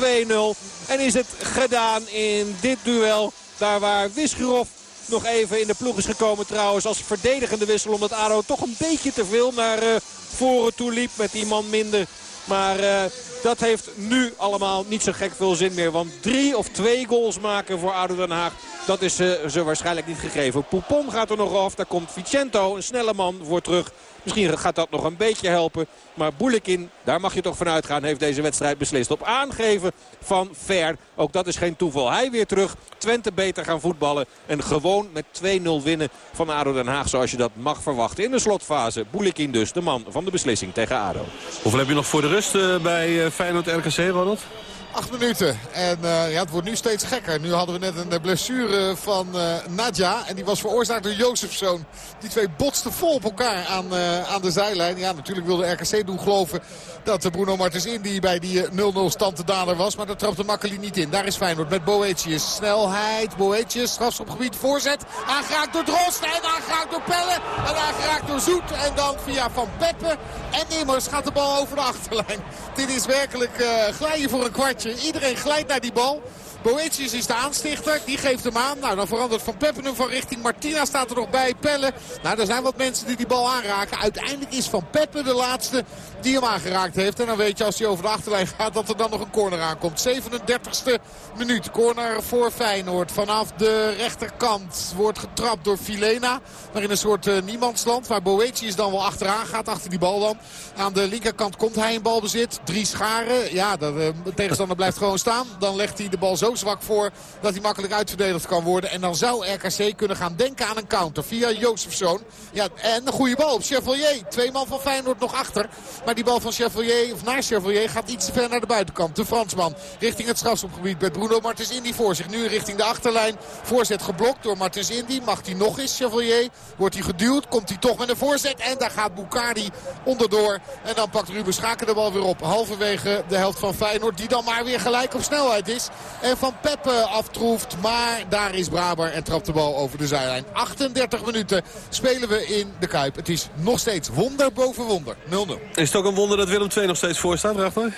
En is het gedaan in dit duel. Daar waar Wisgerov nog even in de ploeg is gekomen trouwens als verdedigende wissel. Omdat ADO toch een beetje te veel naar eh, voren toe liep met die man minder. Maar eh, dat heeft nu allemaal niet zo gek veel zin meer. Want drie of twee goals maken voor ADO Den Haag. Dat is eh, ze waarschijnlijk niet gegeven. Poupon gaat er nog af. Daar komt Vicento, een snelle man, voor terug. Misschien gaat dat nog een beetje helpen. Maar Boulikin, daar mag je toch vanuit gaan, heeft deze wedstrijd beslist. Op aangeven van Ver. Ook dat is geen toeval. Hij weer terug. Twente beter gaan voetballen. En gewoon met 2-0 winnen van ADO Den Haag. Zoals je dat mag verwachten. In de slotfase. Boulikin dus, de man van de beslissing tegen ADO. Hoeveel heb je nog voor de rust eh, bij eh, Feyenoord RKC, Ronald? Acht minuten. En eh, ja, het wordt nu steeds gekker. Nu hadden we net een eh, blessure van eh Nadja. En die was veroorzaakt door Jozefzoon. Die twee botsten vol op elkaar aan, aan de zijlijn. Ja, natuurlijk wilde RKC doen geloven dat Bruno Martens Indy bij die eh, 0-0 stand de dader was. Maar dat trapte Makkeli niet in. Daar is Feyenoord met Boetius. Snelheid, Boetius, strafschopgebied, voorzet. Aangeraakt door Drost en aangeraakt door Pelle. En aangeraakt door Zoet. En dan via Van Peppe. En immers gaat de bal over de achterlijn. Dit is werkelijk glijden voor een Iedereen glijdt naar die bal. Boetius is de aanstichter. Die geeft hem aan. Nou, dan verandert Van Peppen hem van richting. Martina staat er nog bij. Pelle. Nou, er zijn wat mensen die die bal aanraken. Uiteindelijk is Van Peppen de laatste die hem aangeraakt heeft. En dan weet je als hij over de achterlijn gaat dat er dan nog een corner aankomt. 37e minuut. Corner voor Feyenoord. Vanaf de rechterkant wordt getrapt door Filena. Maar in een soort eh, niemandsland. Waar Boetius dan wel achteraan gaat. Achter die bal dan. Aan de linkerkant komt hij in balbezit. Drie scharen. Ja, eh, de tegenstander blijft gewoon staan. Dan legt hij de bal zo zwak voor dat hij makkelijk uitverdedigd kan worden. En dan zou RKC kunnen gaan denken aan een counter via Jozefzoon. Ja, en een goede bal op Chevalier. Twee man van Feyenoord nog achter. Maar die bal van Chevalier, of naar Chevalier, gaat iets te ver naar de buitenkant. De Fransman richting het strafschopgebied met Bruno Martens Indy voor zich. Nu richting de achterlijn. Voorzet geblokt door Martens Indy. Mag hij nog eens, Chevalier? Wordt hij geduwd? Komt hij toch met een voorzet? En daar gaat Bukari onderdoor. En dan pakt Ruben Schaken de bal weer op. Halverwege de helft van Feyenoord. Die dan maar weer gelijk op snelheid is. En Van Peppe aftroeft. Maar daar is Braber en trapt de bal over de zijlijn. 38 minuten spelen we in de Kuip. Het is nog steeds wonder boven wonder. 0-0. Is het ook een wonder dat Willem II nog steeds voor staat, Ragnar?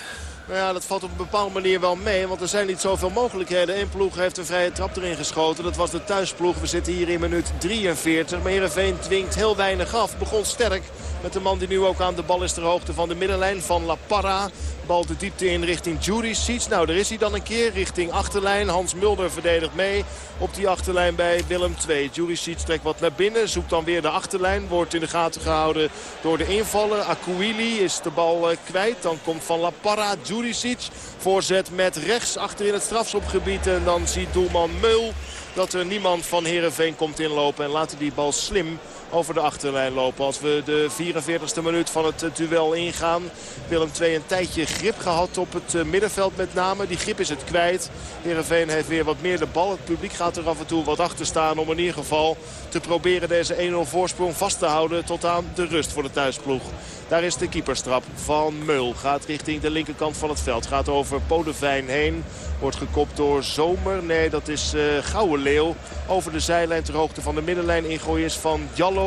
Nou ja, dat valt op een bepaalde manier wel mee. Want er zijn niet zoveel mogelijkheden. Eén ploeg heeft een vrije trap erin geschoten. Dat was de thuisploeg. We zitten hier in minuut 43. Maar Heerenveen dwingt heel weinig af. Begon sterk met de man die nu ook aan de bal is ter hoogte van de middenlijn. Van La Parra. Bal de diepte in richting Juricic. Nou, daar is hij dan een keer richting achterlijn. Hans Mulder verdedigt mee op die achterlijn bij Willem II. Juricic trekt wat naar binnen. Zoekt dan weer de achterlijn. Wordt in de gaten gehouden door de invallen. Akuili is de bal eh, kwijt. Dan komt Van La Parra. Juricic voorzet met rechts achter in het strafschopgebied. En dan ziet doelman Meul dat er niemand van Heerenveen komt inlopen. En hij die bal slim over de achterlijn lopen. Als we de 44ste minuut van het eh, duel ingaan. Willem II een tijdje grip gehad op het eh, middenveld met name. Die grip is het kwijt. Heerenveen heeft weer wat meer de bal. Het publiek gaat er af en toe wat achter staan om in ieder geval te proberen deze 1-0 voorsprong vast te houden tot aan de rust voor de thuisploeg. Daar is de keeperstrap van Meul. Gaat richting de linkerkant van het veld. Gaat over Podevijn heen. Wordt gekopt door Zomer. Nee, dat is uh, Leeuw. Over de zijlijn ter hoogte van de middenlijn ingooien is van Jallo.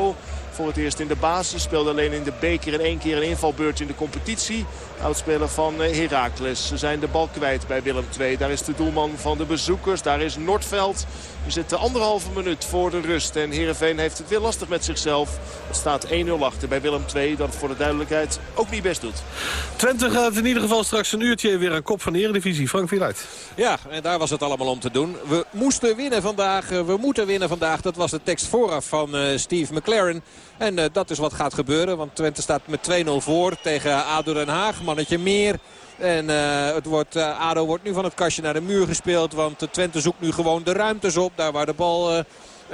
Voor het eerst in de basis. Speelde alleen in de beker en één keer een invalbeurt in de competitie. Oudspeler van eh, Heracles. Ze zijn de bal kwijt bij Willem II. Daar is de doelman van de bezoekers. Daar is Noordveld. We zitten anderhalve minuut voor de rust. En Heerenveen heeft het weer lastig met zichzelf. Het staat 1-0 achter bij Willem II. Dat het voor de duidelijkheid ook niet best doet. Twente gaat in ieder geval straks een uurtje weer aan kop van de Eredivisie. Frank Wieluid. Ja, en daar was het allemaal om te doen. We moesten winnen vandaag. eh, We moeten winnen vandaag. Dat was de tekst vooraf van eh, Steve McLaren. En eh, dat is wat gaat gebeuren. Want Twente staat met 2-0 voor tegen ADO Den Haag. Mannetje meer. En eh, het wordt, eh, ADO wordt nu van het kastje naar de muur gespeeld. Want eh, Twente zoekt nu gewoon de ruimtes op. Daar waar de bal...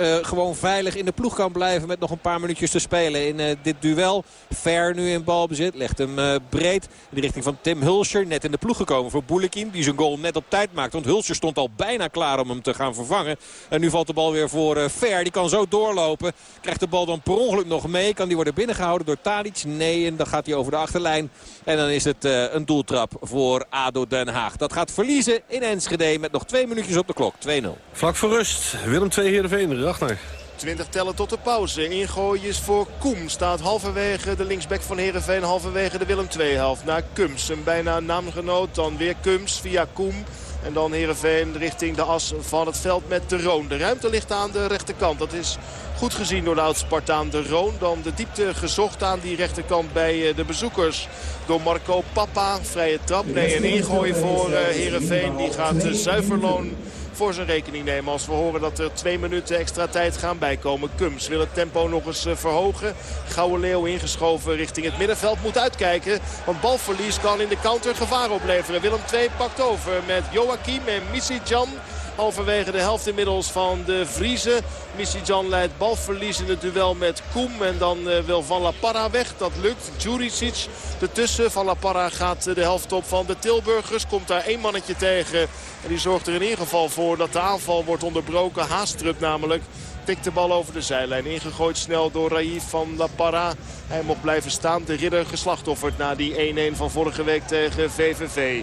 eh, gewoon veilig in de ploeg kan blijven met nog een paar minuutjes te spelen in eh, dit duel. Ver nu in balbezit, legt hem eh, breed in de richting van Tim Hulscher. Net in de ploeg gekomen voor Boulekin die zijn goal net op tijd maakt. Want Hulscher stond al bijna klaar om hem te gaan vervangen. En nu valt de bal weer voor Ver. Die kan zo doorlopen. Krijgt de bal dan per ongeluk nog mee. Kan die worden binnengehouden door Tadic? Nee, en dan gaat hij over de achterlijn. En dan is het een doeltrap voor ADO Den Haag. Dat gaat verliezen in Enschede met nog twee minuutjes op de klok. 2-0. Vlak voor rust. Willem 2 Heerenveen. Ragnar. 20 tellen tot de pauze. Ingooien is voor Koem. Staat halverwege de linksback van Heerenveen. Halverwege de Willem II helft. Naar Kums. Een bijna naamgenoot. Dan weer Kums via Koem. En dan Heerenveen richting de as van het veld met de Roon. De ruimte ligt aan de rechterkant. Dat is goed gezien door de oud-Spartaan de Roon. Dan de diepte gezocht aan die rechterkant bij eh, de bezoekers. Door Marco Papa. Vrije trap. Nee, een ingooi voor eh, Heerenveen. Die gaat eh, zuiverloon voor zijn rekening nemen. Als we horen dat er twee minuten extra tijd gaan bijkomen. Kums wil het tempo nog eens eh, verhogen. Gouden Leeuw ingeschoven richting het middenveld. Moet uitkijken, want balverlies kan in de counter gevaar opleveren. Willem II pakt over met Joachim en Misijan. Halverwege de helft inmiddels van de Vriezen. Misijan leidt balverlies in het duel met Koem. En dan eh, wil Van La Parra weg. Dat lukt. Djuricic ertussen. Van La Parra gaat eh, de helft op van de Tilburgers. Komt daar één mannetje tegen. En die zorgt er in ieder geval voor dat de aanval wordt onderbroken. Haastrup namelijk. Tikt de bal over de zijlijn. Ingegooid snel door Raif van La Parra. Hij mocht blijven staan. De ridder geslachtofferd na die 1-1 van vorige week tegen VVV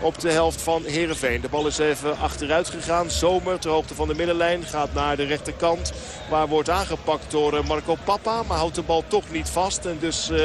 op de helft van Heerenveen. De bal is even achteruit gegaan. Zomer ter hoogte van de middenlijn gaat naar de rechterkant. Waar wordt aangepakt door eh, Marco Papa. Maar houdt de bal toch niet vast. En dus eh,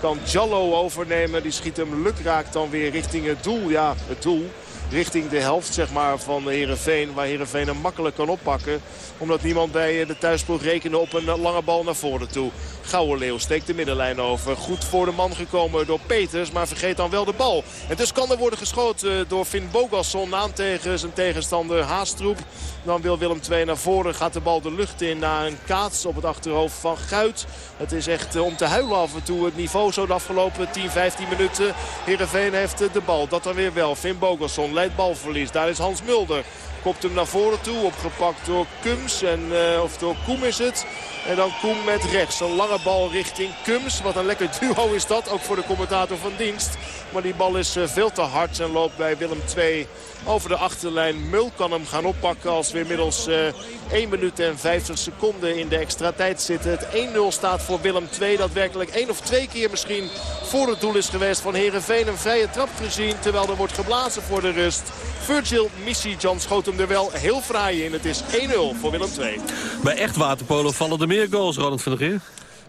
kan Jallo overnemen. Die schiet hem lukraak dan weer richting het doel. Ja, het doel richting de helft zeg maar, van Heerenveen. Waar Heerenveen hem makkelijk kan oppakken. Omdat niemand bij eh, de thuisploeg rekende op een lange bal naar voren toe. Leeuw steekt de middenlijn over. Goed voor de man gekomen door Peters. Maar vergeet dan wel de bal. En dus kan er worden geschoten door Finn Bogasson aan tegen zijn tegenstander Haastroep. Dan wil Willem II naar voren. Gaat de bal de lucht in na een kaats op het achterhoofd van Guit. Het is echt eh, om te huilen af en toe het niveau zo de afgelopen 10, 15 minuten. Heerenveen heeft eh, de bal. Dat dan weer wel. Finn Bogasson leidt balverlies. Daar is Hans Mulder. Kopt hem naar voren toe. Opgepakt door Kums. En, eh, of door Koem is het. En dan Koem met rechts. Een lange bal richting Kums. Wat een lekker duo is dat. Ook voor de commentator van dienst. Maar die bal is eh, veel te hard. En loopt bij Willem II over de achterlijn. Mul kan hem gaan oppakken als we inmiddels eh 1 minuut en 50 seconden in de extra tijd zitten. Het 1-0 staat voor Willem II. Dat werkelijk één of twee keer misschien voor het doel is geweest van Heerenveen. Een vrije trap gezien terwijl er wordt geblazen voor de rust. Virgil Misijan schoot hem er wel heel fraai in. Het is 1-0 voor Willem II. Bij echt waterpolo vallen er meer goals, Ronald van der Geer.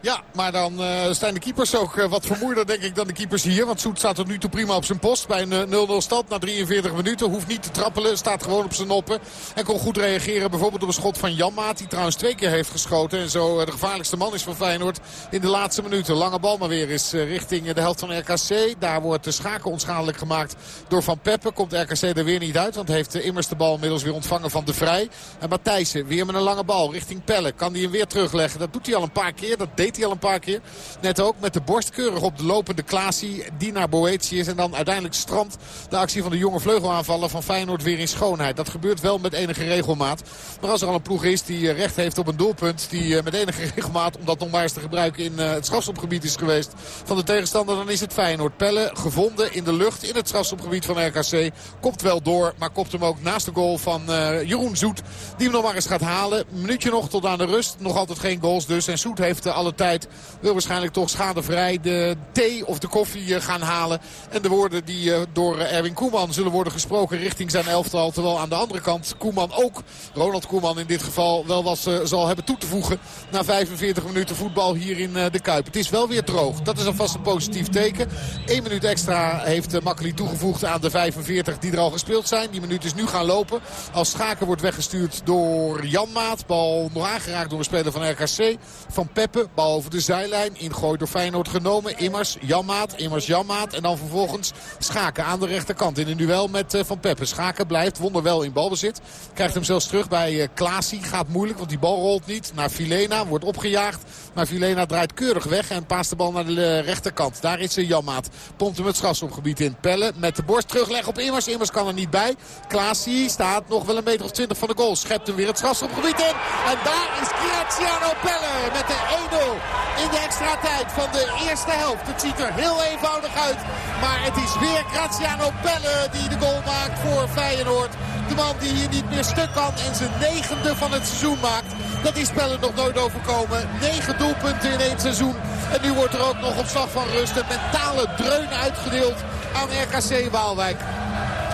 Ja, maar dan eh, zijn de keepers ook eh, wat vermoeider denk ik dan de keepers hier. Want Soet staat tot nu toe prima op zijn post. Bij een eh, 0-0 stand na 43 minuten. Hoeft niet te trappelen. Staat gewoon op zijn noppen. En kon goed reageren bijvoorbeeld op een schot van Janmaat. Die trouwens twee keer heeft geschoten. En zo eh, de gevaarlijkste man is van Feyenoord in de laatste minuten. Lange bal maar weer is eh, richting de helft van RKC. Daar wordt de schakel onschadelijk gemaakt door Van Peppe. Komt RKC er weer niet uit. Want heeft eh, immers de bal inmiddels weer ontvangen van De Vrij. En Matthijssen weer met een lange bal richting Pelle. Kan hij hem weer terugleggen. Dat doet hij al een paar keer. Dat deed hij al een paar keer. Net ook met de borst keurig op de lopende Klaasie. Die naar Boetius. En dan uiteindelijk strandt de actie van de jonge vleugelaanvaller van Feyenoord weer in schoonheid. Dat gebeurt wel met enige regelmaat. Maar als er al een ploeg is die eh, recht heeft op een doelpunt. Die eh, met enige (laughs) regelmaat, om dat nog maar eens te gebruiken in eh, het strafschopgebied is geweest van de tegenstander. Dan is het Feyenoord. Pelle gevonden in de lucht in het strafschopgebied van RKC. Komt wel door, maar kopt hem ook naast de goal van Jeroen Zoet. Die hem nog maar eens gaat halen. Minuutje nog tot aan de rust. Nog altijd geen goals dus. En Zoet heeft alle tijd Wil waarschijnlijk toch schadevrij de thee of de koffie eh, gaan halen. En de woorden die eh, door Erwin Koeman zullen worden gesproken richting zijn elftal. Terwijl aan de andere kant Koeman ook, Ronald Koeman in dit geval, wel eh, zal hebben toe te voegen. Na 45 minuten voetbal hier in eh, de Kuip. Het is wel weer droog. Dat is alvast een positief teken. Eén minuut extra heeft Makkeli toegevoegd aan de 45 die er al gespeeld zijn. Die minuut is nu gaan lopen. Als Schaken wordt weggestuurd door Janmaat. Bal nog aangeraakt door een speler van RKC. Van Peppe. Bal over de zijlijn. Ingooi door Feyenoord genomen. Immers Janmaat. Immers Janmaat. En dan vervolgens Schaken aan de rechterkant. In een duel met uh, Van Peppe. Schaken blijft wonderwel in balbezit. Krijgt hem zelfs terug bij uh, Klaasie. Gaat moeilijk want die bal rolt niet. Naar Filena. Wordt opgejaagd. Maar Filena draait keurig weg. En paast de bal naar de rechterkant. Daar is Janmaat. Pompt hem het strafschopgebied in. Pelle met de borst terugleg op Immers. Immers kan er niet bij. Klaasie staat nog wel een meter of twintig van de goal. Schept hem weer het strafschopgebied in. En daar is Graziano Pelle met de 1-0 in de extra tijd van de eerste helft. Het ziet er heel eenvoudig uit. Maar het is weer Graziano Pelle die de goal maakt voor Feyenoord. De man die hier niet meer stuk kan en zijn negende van het seizoen maakt. Dat is Pelle nog nooit overkomen. Negen doelpunten in één seizoen. En nu wordt er ook nog op slag van rust een mentale dreun uitgedeeld aan RKC Waalwijk.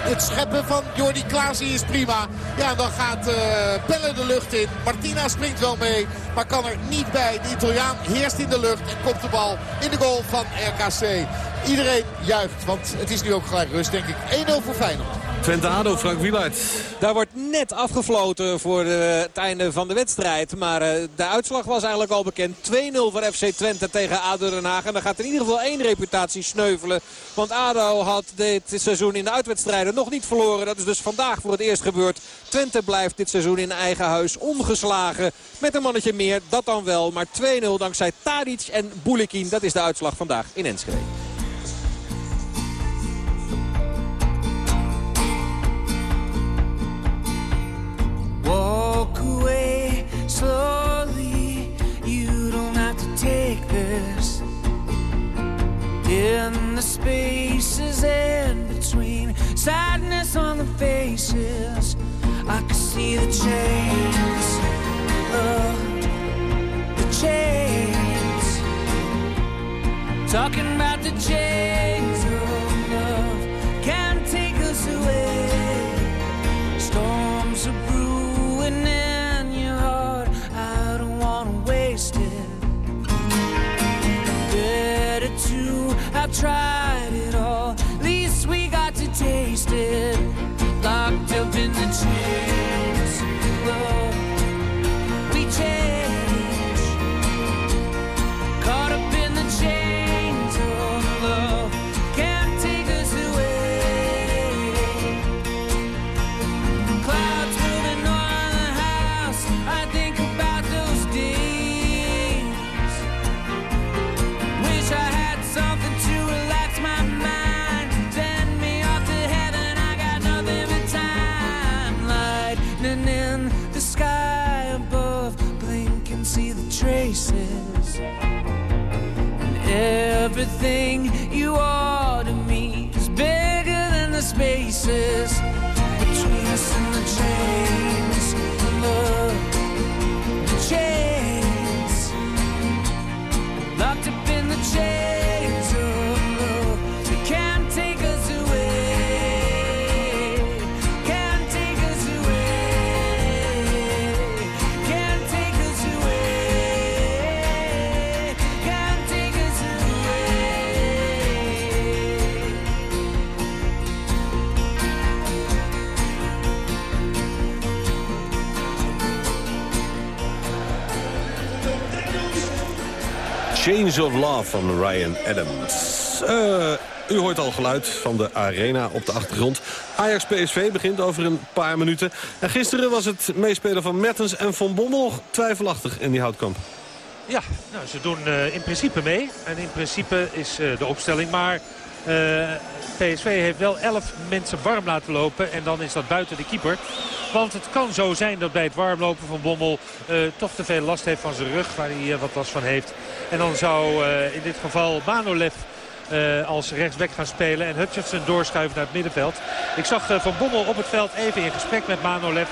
Het scheppen van Jordi Klaasie is prima. Ja, dan gaat uh, de lucht in. Martina springt wel mee, maar kan er niet bij. De Italiaan heerst in de lucht en komt de bal in de goal van RKC. Iedereen juicht, want het is nu ook gelijk rust, denk ik. 1-0 voor Feyenoord. Twente ADO, Frank Wieluid. Daar wordt net afgefloten voor de, het einde van de wedstrijd. Maar uh, de uitslag was eigenlijk al bekend. 2-0 voor FC Twente tegen ADO Den Haag. En dan gaat in ieder geval één reputatie sneuvelen. Want ADO had dit seizoen in de uitwedstrijden nog niet verloren. Dat is dus vandaag voor het eerst gebeurd. Twente blijft dit seizoen in eigen huis ongeslagen. Met een mannetje meer, dat dan wel. Maar 2-0 dankzij Tadic en Boulikin. Dat is de uitslag vandaag in Enschede. Walk away slowly. You don't have to take this. In the spaces in between, sadness on the faces. I can see the chains. Oh, the chains. Talking about the chains Change of Love van Ryan Adams. Uh, u hoort al geluid van de arena op de achtergrond. Ajax PSV begint over een paar minuten. En gisteren was het meespelen van Mertens en Van Bommel twijfelachtig in die houtkamp. Ja, nou, ze doen uh, in principe mee. En in principe is uh, de opstelling maar... Uh, PSV heeft wel 11 mensen warm laten lopen. En dan is dat buiten de keeper. Want het kan zo zijn dat bij het warmlopen van Bommel uh, toch te veel last heeft van zijn rug. Waar hij uh, wat last van heeft. En dan zou in dit geval Manolev als rechtsback gaan spelen. En Hutchinson doorschuiven naar het middenveld. Ik zag Van Bommel op het veld even in gesprek met Manolev.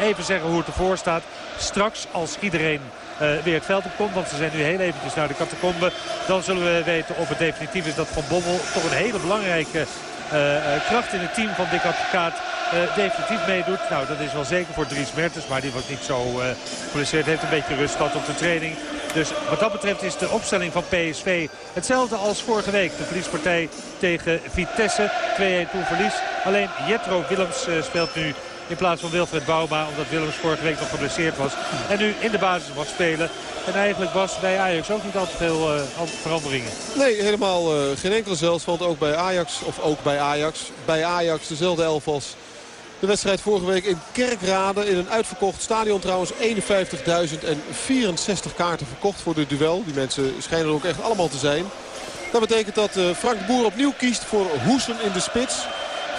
Even zeggen hoe het ervoor staat. Straks als iedereen eh, weer het veld op komt. Want ze zijn nu heel eventjes naar de catacombe. Dan zullen we weten of het definitief is dat Van Bommel toch een hele belangrijke eh, eh, kracht in het team van Dick Advocaat eh, definitief meedoet. Nou, dat is wel zeker voor Dries Mertens, maar die was niet zo eh geblesseerd. Heeft een beetje rust gehad op de training. Dus wat dat betreft is de opstelling van PSV hetzelfde als vorige week. De verliespartij tegen Vitesse. 2-1 toen verlies. Alleen Jetro Willems eh, speelt nu in plaats van Wilfred Bouma. Omdat Willems vorige week nog geblesseerd was. En nu in de basis mag spelen. En eigenlijk was bij Ajax ook niet al te veel eh, veranderingen. Nee, helemaal eh, geen enkele zelfs. Want ook bij Ajax, of ook bij Ajax, bij Ajax dezelfde elf als de wedstrijd vorige week in Kerkrade. In een uitverkocht stadion trouwens. 51.064 kaarten verkocht voor dit duel. Die mensen schijnen er ook echt allemaal te zijn. Dat betekent dat eh, Frank de Boer opnieuw kiest voor Hoesen in de spits.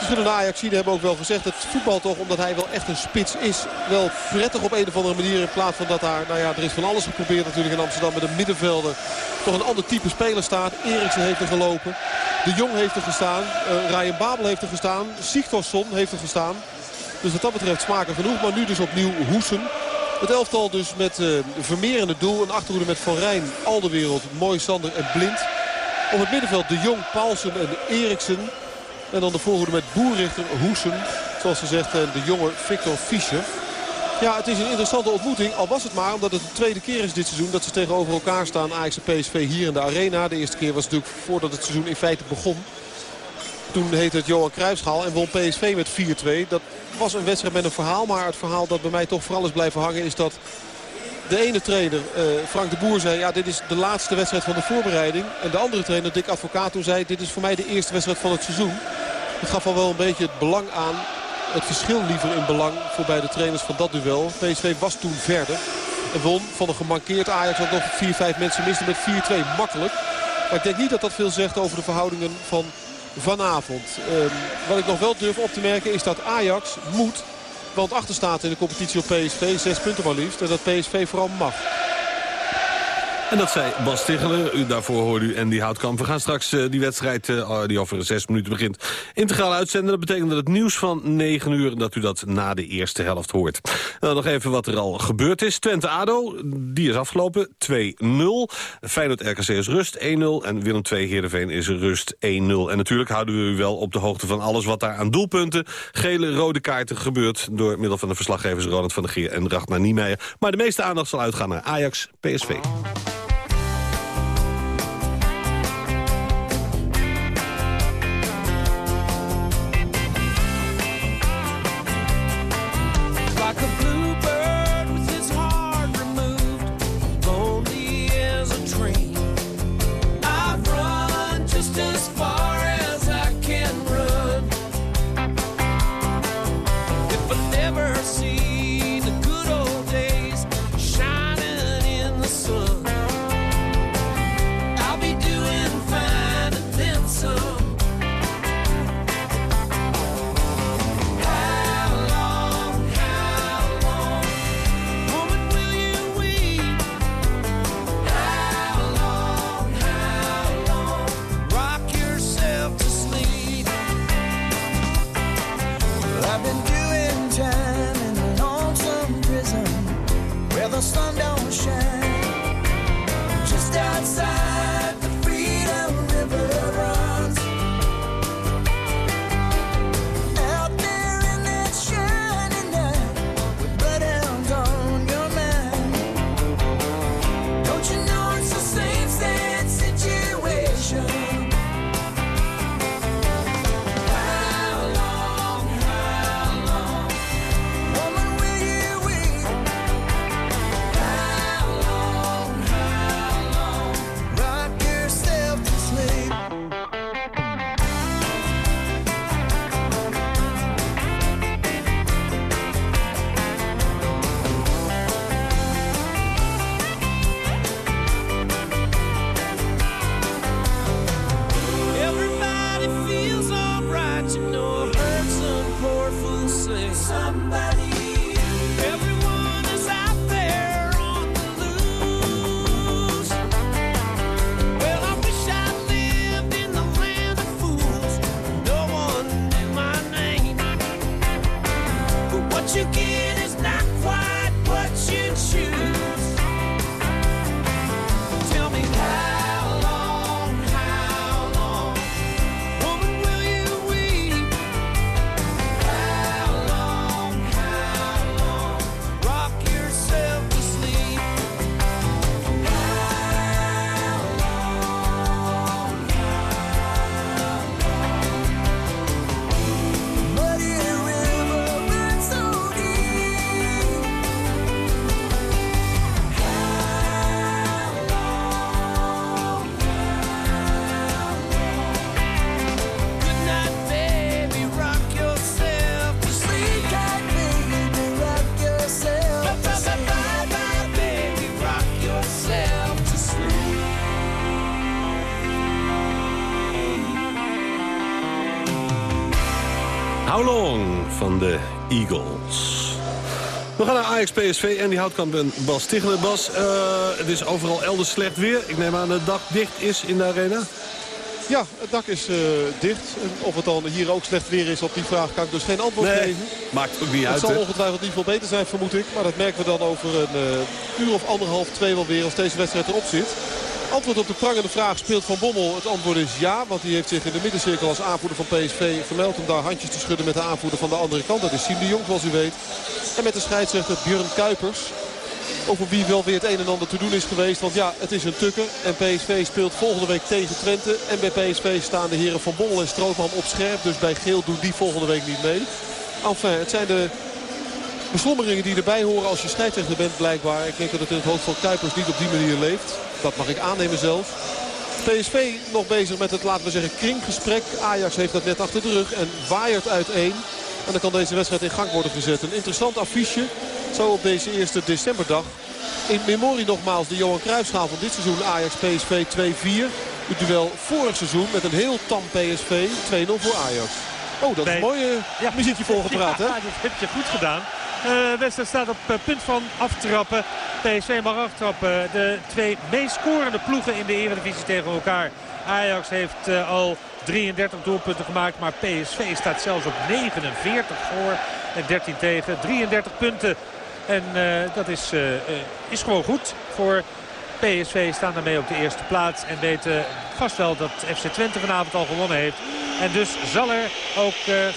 Verschillende Ajaxiden hebben ook wel gezegd dat voetbal toch, omdat hij wel echt een spits is, wel prettig op een of andere manier. In plaats van dat daar, nou ja, er is van alles geprobeerd natuurlijk in Amsterdam met een middenvelder. Toch een ander type speler staat. Eriksen heeft er gelopen. De Jong heeft er gestaan. eh Ryan Babel heeft er gestaan. Sigtorsson heeft er gestaan. Dus wat dat betreft smaken genoeg. Maar nu dus opnieuw Hoesen. Het elftal dus met eh Vermeer in het doel. Een achterhoede met Van Rijn, Alderwereld, Mooi Sander en Blind. Op het middenveld De Jong, Paulsen en Eriksen. En dan de voorhoede met Boerrichter, Hoesen. Zoals gezegd, en de jonge Victor Fischer. Ja, het is een interessante ontmoeting. Al was het maar omdat het de tweede keer is dit seizoen dat ze tegenover elkaar staan. Ajax en PSV hier in de arena. De eerste keer was natuurlijk voordat het seizoen in feite begon. Toen heette het Johan Cruijffschaal en won PSV met 4-2. Dat was een wedstrijd met een verhaal. Maar het verhaal dat bij mij toch vooral is blijven hangen is dat de ene trainer, eh, Frank de Boer, zei... ja, dit is de laatste wedstrijd van de voorbereiding. En de andere trainer, Dick Advocaat, toen zei... dit is voor mij de eerste wedstrijd van het seizoen. Het gaf al wel een beetje het belang aan. Het verschil liever in belang voor beide trainers van dat duel. PSV was toen verder. En won van een gemankeerd Ajax dat nog 4-5 mensen miste met 4-2. Makkelijk. Maar ik denk niet dat dat veel zegt over de verhoudingen van vanavond. Ehm, wat ik nog wel durf op te merken is dat Ajax moet... want achter staat in de competitie op PSV. Zes punten maar liefst. En dat PSV vooral mag. En dat zei Bas Tichelen. U, daarvoor hoorde u Andy Houtkamp. We gaan straks eh, die wedstrijd, eh, die over zes minuten begint, integraal uitzenden. Dat betekent dat het nieuws van 9 uur, dat u dat na de eerste helft hoort. Dan nog even wat er al gebeurd is. Twente-Ado, die is afgelopen, 2-0. Feyenoord-RKC is rust, 1-0. En Willem II-Heerenveen is rust, 1-0. En natuurlijk houden we u wel op de hoogte van alles wat daar aan doelpunten, gele, rode kaarten gebeurt... door middel van de verslaggevers Ronald van der Geer en Ragnar Niemeyer. Maar de meeste aandacht zal uitgaan naar Ajax-PSV. Like gaan naar Ajax PSV en die houtkamp en Bas Tichelen. Bas, eh, het is overal elders slecht weer. Ik neem aan dat het dak dicht is in de arena. Ja, het dak is eh, dicht. Of het dan hier ook slecht weer is op die vraag kan ik dus geen antwoord Nee, geven. maakt ook niet Het uit. zal hè? ongetwijfeld niet veel beter zijn, vermoed ik. Maar dat merken we dan over een eh, uur of anderhalf, twee wel weer als deze wedstrijd erop zit. Antwoord op de prangende vraag speelt Van Bommel. Het antwoord is ja, want hij heeft zich in de middencirkel als aanvoerder van PSV gemeld... om daar handjes te schudden met de aanvoerder van de andere kant. Dat is Siem de Jong, zoals u weet. En met de scheidsrechter Björn Kuipers. Over wie wel weer het een en ander te doen is geweest. Want ja, het is een tukker. En PSV speelt volgende week tegen Twente. En bij PSV staan de heren Van Bommel en Strootman op scherp. Dus bij Geel doen die volgende week niet mee. Enfin, het zijn de beslommeringen die erbij horen als je scheidsrechter bent blijkbaar. Ik denk dat het in het hoofd van Kuipers niet op die manier leeft. Dat mag ik aannemen zelf. PSV nog bezig met het, laten we zeggen, kringgesprek. Ajax heeft dat net achter de rug en waaiert uiteen. En dan kan deze wedstrijd in gang worden gezet. Een interessant affiche, zo op deze eerste decemberdag. In memorie nogmaals de Johan Cruijffschaal van dit seizoen Ajax-PSV 2-4. Het duel vorig seizoen met een heel tam PSV 2-0 voor Ajax. Oh, dat is een mooie muziekje volgepraat, (laughs) hè? Ja, dat heb je goed gedaan. Eh, wedstrijd staat op eh, punt van aftrappen. PSV mag aftrappen. De twee meest scorende ploegen in de Eredivisie tegen elkaar. Ajax heeft eh, al 33 doelpunten gemaakt. Maar PSV staat zelfs op 49 voor en 13 tegen. 33 punten. En dat is, is gewoon goed voor PSV. Staan daarmee op de eerste plaats. En weten vast wel dat FC Twente vanavond al gewonnen heeft. En dus zal er ook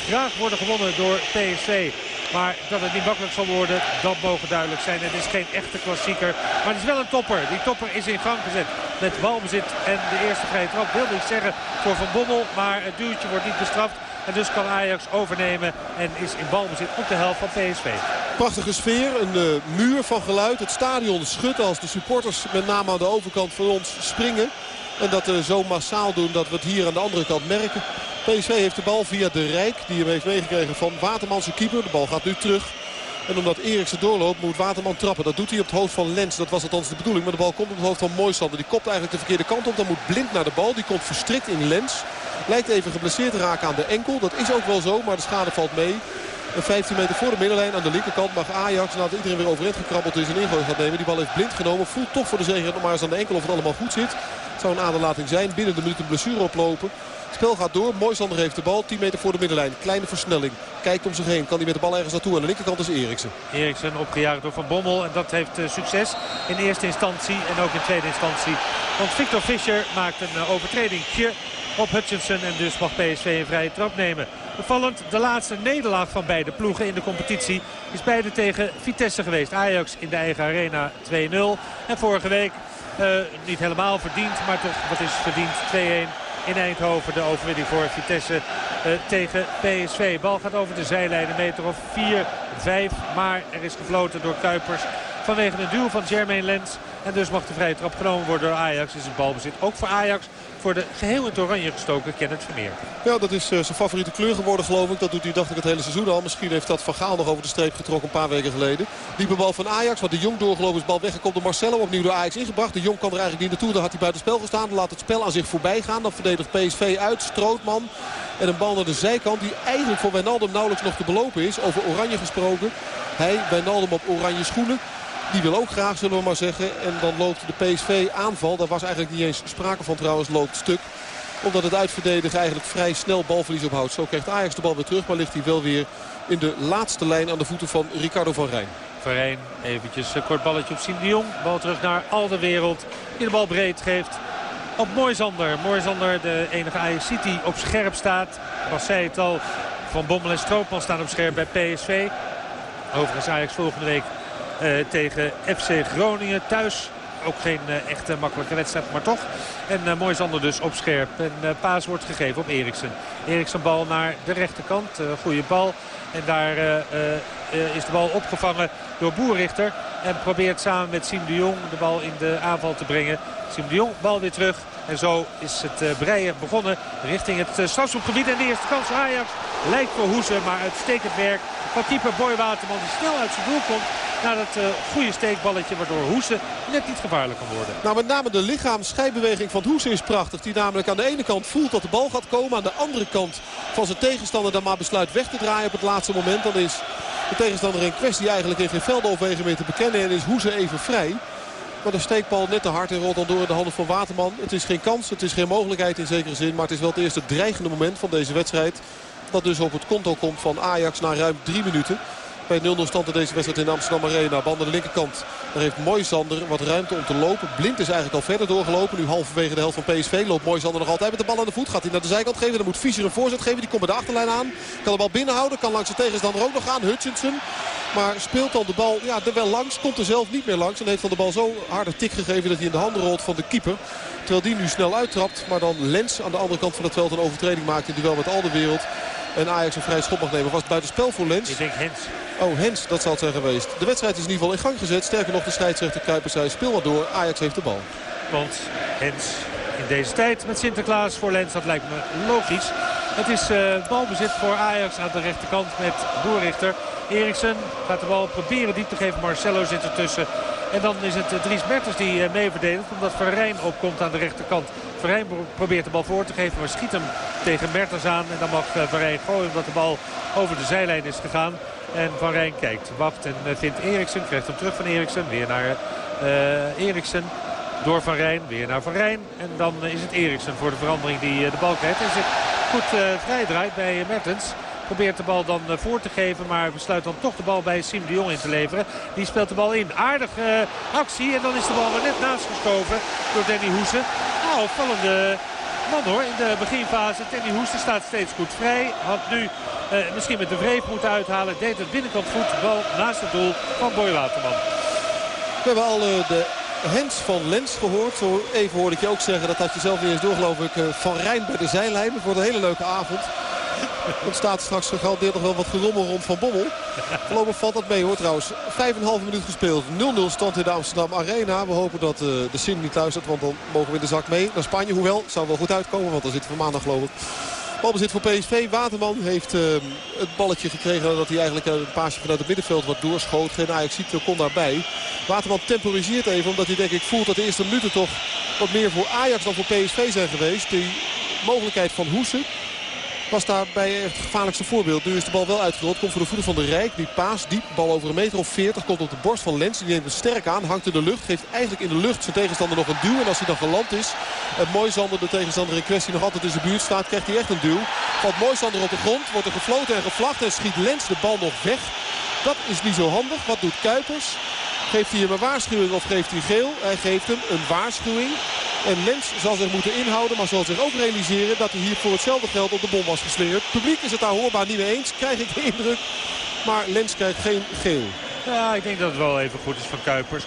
graag worden gewonnen door PSV. Maar dat het niet makkelijk zal worden, dat mogen duidelijk zijn. Het is geen echte klassieker, maar het is wel een topper. Die topper is in gang gezet met balbezit en de eerste vrije trap. Wilde ik zeggen voor Van Bommel, maar het duwtje wordt niet bestraft. En dus kan Ajax overnemen en is in balbezit op de helft van PSV. Prachtige sfeer, een eh, muur van geluid. Het stadion schudt als de supporters met name aan de overkant van ons springen. En dat zo massaal doen dat we het hier aan de andere kant merken. PSV heeft de bal via de Rijk, die hem heeft meegekregen van Waterman zijn keeper. De bal gaat nu terug. En omdat Eriksen doorloopt moet Waterman trappen. Dat doet hij op het hoofd van Lens. Dat was althans de bedoeling. Maar de bal komt op het hoofd van Moisander. Die kopt eigenlijk de verkeerde kant op. Dan moet Blind naar de bal. Die komt verstrikt in Lens. Lijkt even geblesseerd te raken aan de enkel. Dat is ook wel zo, maar de schade valt mee. En 15 meter voor de middenlijn aan de linkerkant mag Ajax, nadat iedereen weer overeind gekrabbeld is, een ingooi gaat nemen. Die bal heeft blind genomen. Voelt toch voor de zege nog maar eens aan de enkel of het allemaal goed zit. Zou een aderlating zijn. Binnen de minuut een blessure oplopen. Het spel gaat door. Moisander heeft de bal. 10 meter voor de middenlijn. Kleine versnelling. Kijkt om zich heen. Kan hij met de bal ergens naartoe. Aan de linkerkant is Eriksen. Eriksen opgejaagd door Van Bommel. En dat heeft eh, succes in eerste instantie en ook in tweede instantie. Want Victor Fischer maakt een uh, overtredingje op Hutchinson. En dus mag PSV een vrije trap nemen. Opvallend, de laatste nederlaag van beide ploegen in de competitie is beide tegen Vitesse geweest. Ajax in de eigen arena 2-0. En vorige week niet helemaal verdiend, maar toch wat is verdiend 2-1 in Eindhoven. De overwinning voor Vitesse uh, tegen PSV. Bal gaat over de zijlijn, een meter of 4, 5. Maar er is gefloten door Kuipers vanwege een duw van Jermaine Lens. En dus mag de vrije trap genomen worden door Ajax. Is het balbezit ook voor Ajax. Voor de geheel in het oranje gestoken Kenneth Vermeer. Ja, dat is uh, zijn favoriete kleur geworden geloof ik. Dat doet hij dacht ik het hele seizoen al. Misschien heeft dat Van Gaal nog over de streep getrokken een paar weken geleden. Diepe bal van Ajax. Wat de Jong doorgelopen is. Bal weggekomen door Marcelo. Opnieuw door Ajax ingebracht. De Jong kan er eigenlijk niet naartoe. Dan had hij buiten spel gestaan. Laat het spel aan zich voorbij gaan. Dan verdedigt PSV uit. Strootman. En een bal naar de zijkant die eigenlijk voor Wijnaldum nauwelijks nog te belopen is. Over Oranje gesproken. Hij, Wijnaldum op oranje schoenen. Die wil ook graag, zullen we maar zeggen. En dan loopt de PSV aanval. Daar was eigenlijk niet eens sprake van trouwens. Loopt stuk. Omdat het uitverdedigen eigenlijk vrij snel balverlies ophoudt. Zo krijgt Ajax de bal weer terug. Maar ligt hij wel weer in de laatste lijn aan de voeten van Ricardo van Rijn. Van Rijn eventjes een kort balletje op Siem de Jong. Bal terug naar Alderwereld. Die de bal breed geeft op Moisander. Moisander de enige Ajax City op scherp staat. Was zei het al. Van Bommel en Stroopman staan op scherp bij PSV. Overigens Ajax volgende week tegen FC Groningen thuis. Ook geen uh, echte makkelijke wedstrijd, maar toch. En uh, Moisander dus op scherp. En uh, paas wordt gegeven op Eriksen. Eriksen bal naar de rechterkant. goede bal. En daar is de bal opgevangen door Boerrichter. En probeert samen met Siem de Jong de bal in de aanval te brengen. Siem de Jong, bal weer terug. En zo is het breien begonnen richting het strafschopgebied. En de eerste kans Ajax lijkt voor Hoesen, maar uitstekend werk van keeper Boy Waterman die snel uit zijn doel komt. Naar dat eh, goede steekballetje waardoor Hoesen net niet gevaarlijk kan worden. Nou, met name de lichaamsschijbeweging van Hoesen is prachtig. Die namelijk aan de ene kant voelt dat de bal gaat komen. Aan de andere kant van zijn tegenstander dan maar besluit weg te draaien op het laatste moment. Dan is de tegenstander in kwestie eigenlijk in geen veldoverweging meer te bekennen. En is Hoesen even vrij. Maar de steekbal net te hard en rolt dan door in de handen van Waterman. Het is geen kans, het is geen mogelijkheid in zekere zin. Maar het is wel het eerste dreigende moment van deze wedstrijd. Dat dus op het konto komt van Ajax na ruim drie minuten. Bij 0-0 stand in deze wedstrijd in de Amsterdam Arena. Bal aan de linkerkant. Daar heeft Moisander wat ruimte om te lopen. Blind is eigenlijk al verder doorgelopen. Nu halverwege de helft van PSV loopt Moisander nog altijd met de bal aan de voet. Gaat hij naar de zijkant geven. Dan moet Fischer een voorzet geven. Die komt bij de achterlijn aan. Kan de bal binnenhouden. Kan langs de tegenstander ook nog gaan. Hutchinson. Maar speelt dan de bal ja, er wel langs. Komt er zelf niet meer langs. En heeft van de bal zo harde tik gegeven dat hij in de handen rolt van de keeper. Terwijl die nu snel uittrapt. Maar dan Lens aan de andere kant van het veld een overtreding maakt. In duel met al de wereld. En Ajax een vrij schop mag nemen. Was het buitenspel voor Lens? Ik denk Hens. Oh, Hens, dat zal het zijn geweest. De wedstrijd is in ieder geval in gang gezet. Sterker nog, de scheidsrechter Kuipers zei speel maar door. Ajax heeft de bal. Want Hens in deze tijd met Sinterklaas voor Lens, dat lijkt me logisch. Het is eh, balbezit voor Ajax aan de rechterkant met Boerrichter. Eriksen gaat de bal proberen diep te geven. Marcelo zit ertussen. En dan is het Dries Mertens die eh, mee verdedigt. Omdat Van Rijn opkomt aan de rechterkant. Van Rijn pro- probeert de bal voor te geven. Maar schiet hem tegen Mertens aan. En dan mag Rijn gooien omdat de bal over de zijlijn is gegaan. En Van Rijn kijkt, wacht en eh, vindt Eriksen. Krijgt hem terug van Eriksen. Weer naar eh Eriksen. Door Van Rijn, weer naar Van Rijn. En dan eh, is het Eriksen voor de verandering die de bal krijgt. En zich goed eh vrij draait bij Mertens. Probeert de bal dan voor te geven, maar besluit dan toch de bal bij Siem de Jong in te leveren. Die speelt de bal in. Aardige actie en dan is de bal er net naast geschoven door Danny Hoesen. Nou, opvallende man hoor in de beginfase. Danny Hoesen staat steeds goed vrij. Had nu misschien met de vreef moeten uithalen. Deed het binnenkant goed. Bal naast het doel van Boy Waterman. We hebben al eh, de Hens van Lens gehoord. Zo even hoorde ik je ook zeggen, dat had je zelf niet eens door ik. eh, Van Rijn bij de zijlijn. Wordt een hele leuke avond. (laughs) Er staat straks gegarandeerd nog wel wat gerommel rond Van Bommel. Voorlopig valt dat mee hoor trouwens. Vijf en een halve minuut gespeeld. 0-0 stand in de Amsterdam Arena. We hopen dat eh, de Sim niet luistert. Want dan mogen we in de zak mee naar Spanje. Hoewel, het zou wel goed uitkomen. Want dan zitten we maandag geloof ik. Balbezit voor PSV. Waterman heeft eh, het balletje gekregen nadat hij eigenlijk een paasje vanuit het middenveld wat doorschoot. Geen ajax kon daarbij. Waterman temporiseert even omdat hij denk ik voelt dat de eerste minuten toch wat meer voor Ajax dan voor PSV zijn geweest. Die mogelijkheid van Hoesen was daarbij het gevaarlijkste voorbeeld. Nu is de bal wel uitgerold. Komt voor de voeten van de Rijk. Die paas diep. Bal over een meter of 40. Komt op de borst van Lens. Die neemt hem sterk aan. Hangt in de lucht. Geeft eigenlijk in de lucht zijn tegenstander nog een duw. En als hij dan geland is. En Moisander de tegenstander in kwestie nog altijd in zijn buurt staat. Krijgt hij echt een duw. Valt Moisander op de grond. Wordt er gefloten en gevlacht. En schiet Lens de bal nog weg. Dat is niet zo handig. Wat doet Kuipers? Geeft hij hem een waarschuwing of geeft hij geel? Hij geeft hem een waarschuwing. En Lens zal zich moeten inhouden, maar zal zich ook realiseren dat hij hier voor hetzelfde geld op de bom was geslingerd. Het publiek is het daar hoorbaar niet mee eens, krijg ik de indruk. Maar Lens krijgt geen geel. Ja, ik denk dat het wel even goed is van Kuipers.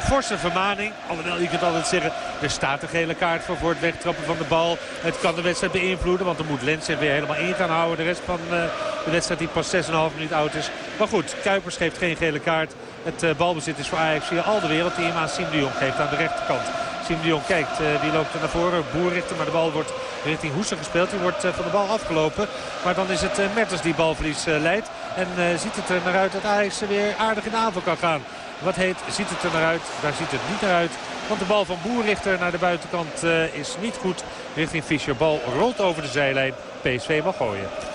Forse vermaning. Alhoewel, je kunt altijd zeggen, er staat een gele kaart voor, voor het wegtrappen van de bal. Het kan de wedstrijd beïnvloeden, want dan moet Lens zich weer helemaal in gaan houden. De rest van eh, de wedstrijd die pas 6,5 minuut oud is. Maar goed, Kuipers geeft geen gele kaart. Het eh, balbezit is voor Ajax via al de wereld die hem aan Siem de Jong geeft aan de rechterkant. Siem de Jong kijkt, eh, die loopt naar voren, boerrichter, maar de bal wordt richting Hoeser gespeeld. Die wordt eh, van de bal afgelopen, maar dan is het eh, Mertens die balverlies leidt. En ziet het er naar uit dat Ajax weer aardig in de aanval kan gaan. Wat heet, ziet het er naar uit? Daar ziet het niet naar uit. Want de bal van Boerrichter naar de buitenkant is niet goed richting Fischer. Bal rolt over de zijlijn. PSV mag gooien.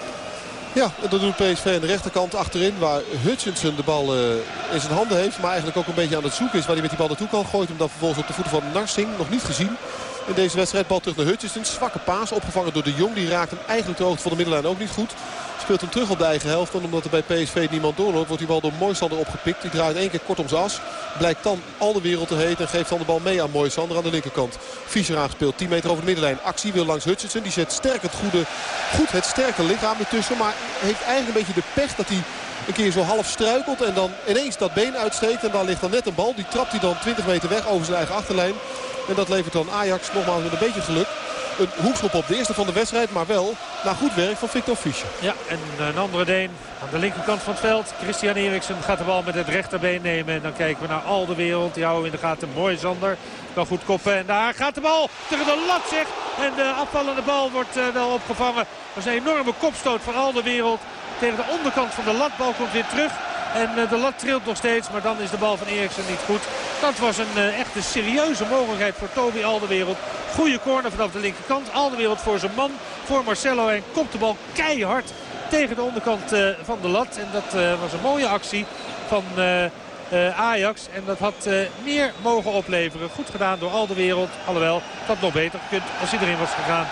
Ja, dat doet PSV aan de rechterkant achterin. Waar Hutchinson de bal eh, in zijn handen heeft. Maar eigenlijk ook een beetje aan het zoeken is waar hij met die bal naartoe kan. Gooit hem dan vervolgens op de voeten van Narsing. Nog niet gezien in deze wedstrijd. Bal terug naar Hutchinson. Zwakke paas. Opgevangen door de Jong. Die raakt hem eigenlijk de hoogte van de middenlijn ook niet goed. Speelt hem terug op de eigen helft. En omdat er bij PSV niemand doorloopt wordt die bal door Moisander opgepikt. Die draait één keer kort om zijn as. Blijkt dan al de wereld te heet. En geeft dan de bal mee aan Moisander aan de linkerkant. Fischer aangespeeld. 10 meter over de middenlijn. Actie wil langs Hutchinson. Die zet sterk het goede, goed het sterke lichaam ertussen. Maar heeft eigenlijk een beetje de pech dat hij een keer zo half struikelt. En dan ineens dat been uitsteekt. En dan ligt dan net een bal. Die trapt hij dan 20 meter weg over zijn eigen achterlijn. En dat levert dan Ajax nogmaals met een beetje geluk. Een hoekschop op de eerste van de wedstrijd. Maar wel na goed werk van Victor Fischer. Ja, en een andere Deen aan de linkerkant van het veld. Christian Eriksen gaat de bal met het rechterbeen nemen. En dan kijken we naar al de wereld. Die houden in de gaten. Mooi Zander. Kan goed koppen. En daar gaat de bal tegen de lat zeg. En de afvallende bal wordt eh, wel opgevangen. Dat is een enorme kopstoot van al de wereld. Tegen de onderkant van de lat. Bal komt weer terug. En eh, de lat trilt nog steeds, maar dan is de bal van Eriksen niet goed. Dat was een uh, echte serieuze mogelijkheid voor Toby Alderwereld. Goede corner vanaf de linkerkant. Alderwereld voor zijn man, voor Marcelo. En komt de bal keihard tegen de onderkant uh, van de lat. En dat was een mooie actie van Ajax. En dat had meer mogen opleveren. Goed gedaan door Alderwereld. Alhoewel, dat nog beter gekund als erin was gegaan.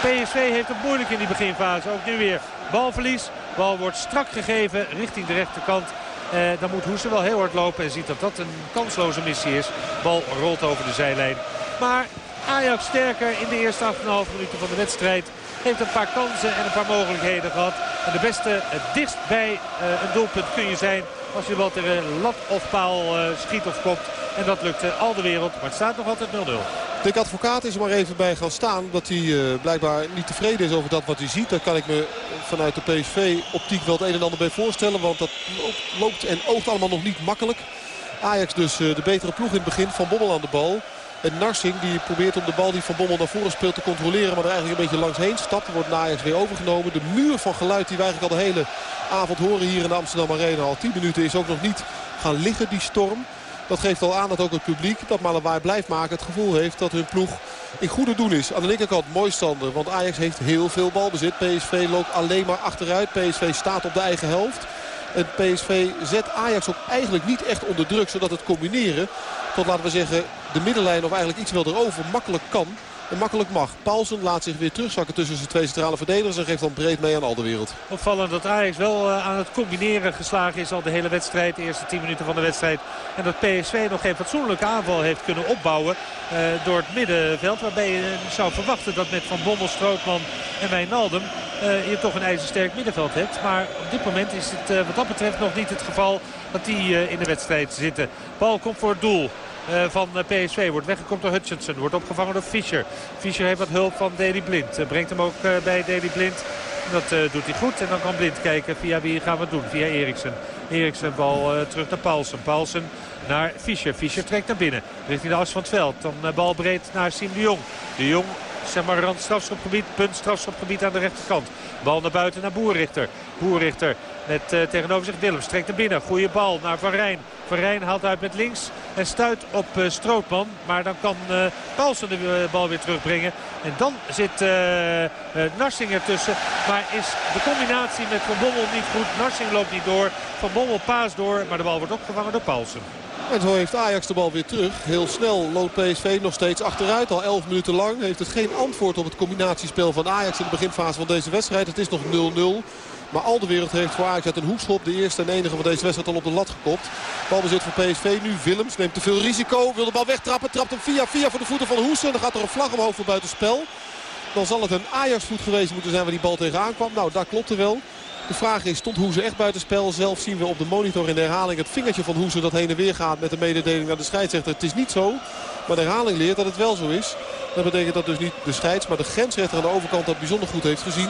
PSV heeft het moeilijk in die beginfase. Ook nu weer balverlies. Bal wordt strak gegeven richting de rechterkant. Uh, dan moet Hoesen wel heel hard lopen en ziet dat dat een kansloze missie is. Bal rolt over de zijlijn. Maar Ajax sterker in de eerste 8,5 minuten van de wedstrijd. Heeft een paar kansen en een paar mogelijkheden gehad. En de beste het dichtst bij uh, een doelpunt kun je zijn als je wat er een lat of paal uh, schiet of kopt. En dat lukte al de wereld. Maar het staat nog altijd 0-0. Dick Advocaat is er maar even bij gaan staan. Omdat hij uh, blijkbaar niet tevreden is over dat wat hij ziet. Daar kan ik me vanuit de PSV-optiek wel het een en ander bij voorstellen. Want dat loopt en oogt allemaal nog niet makkelijk. Ajax dus uh, de betere ploeg in het begin. Van Bommel aan de bal. En Narsing die probeert om de bal die Van Bommel naar voren speelt te controleren. Maar er eigenlijk een beetje langs heen stapt. Wordt Ajax weer overgenomen. De muur van geluid die wij eigenlijk al de hele avond horen hier in de Amsterdam Arena. Al 10 minuten is ook nog niet gaan liggen die storm. Dat geeft al aan dat ook het publiek dat Malawaai blijft maken. Het gevoel heeft dat hun ploeg in goede doen is. Aan de linkerkant mooi stander. Want Ajax heeft heel veel balbezit. PSV loopt alleen maar achteruit. PSV staat op de eigen helft. En PSV zet Ajax ook eigenlijk niet echt onder druk. Zodat het combineren tot laten we zeggen de middenlijn of eigenlijk iets wel erover makkelijk kan. Makkelijk mag. Paulsen laat zich weer terugzakken tussen zijn twee centrale verdedigers. En geeft dan breed mee aan al de wereld. Opvallend dat Ajax wel uh, aan het combineren geslagen is al de hele wedstrijd. De eerste 10 minuten van de wedstrijd. En dat PSV nog geen fatsoenlijke aanval heeft kunnen opbouwen. Uh, door het middenveld. Waarbij je zou verwachten dat met Van Bommel, Strootman en Wijnaldum uh, je toch een ijzersterk middenveld hebt. Maar op dit moment is het wat dat betreft nog niet het geval dat die in de wedstrijd zitten. Bal komt voor het doel. Uh, van PSV. Wordt weggekomen door Hutchinson. Wordt opgevangen door Fischer. Fischer heeft wat hulp van Daley Blind. Uh, brengt hem ook bij Daley Blind. Dat doet hij goed. En dan kan Blind kijken via wie gaan we het doen. Via Eriksen. Eriksen bal terug naar Paulsen. Paulsen naar Fischer. Fischer trekt naar binnen. Richting de as van het veld. Dan bal breed naar Siem de Jong. De Jong zeg maar rand strafschopgebied, punt strafschopgebied aan de rechterkant. Bal naar buiten naar Boerrichter. Boerrichter met uh, tegenover zich Willems. Trekt naar binnen. Goede bal naar Van Rijn. Van Rijn haalt uit met links en stuit op uh, Strootman. Maar dan kan uh, Paulsen de bal weer terugbrengen. En dan zit Narsing ertussen. Maar is de combinatie met Van Bommel niet goed. Narsing loopt niet door. Van Bommel paast door. Maar de bal wordt opgevangen door Paulsen. En zo heeft Ajax de bal weer terug. Heel snel loopt PSV nog steeds achteruit. Al 11 minuten lang heeft het geen antwoord op het combinatiespel van Ajax in de beginfase van deze wedstrijd. Het is nog 0-0. Maar al de wereld heeft voor Ajax uit een hoekschop de eerste en enige van deze wedstrijd al op de lat gekopt. Balbezit voor PSV nu. Willems neemt te veel risico. Wil de bal wegtrappen. Trapt hem via via voor de voeten van Hoesen. Dan gaat er een vlag omhoog voor buitenspel. Dan zal het een Ajax voet geweest moeten zijn waar die bal tegenaan kwam. Nou, dat klopte wel. De vraag is, stond Hoeze echt buitenspel? Zelf zien we op de monitor in de herhaling het vingertje van Hoeze dat heen en weer gaat met de mededeling aan de scheidsrechter. Het is niet zo, maar de herhaling leert dat het wel zo is. Dat betekent dat dus niet de scheids, maar de grensrechter aan de overkant dat bijzonder goed heeft gezien.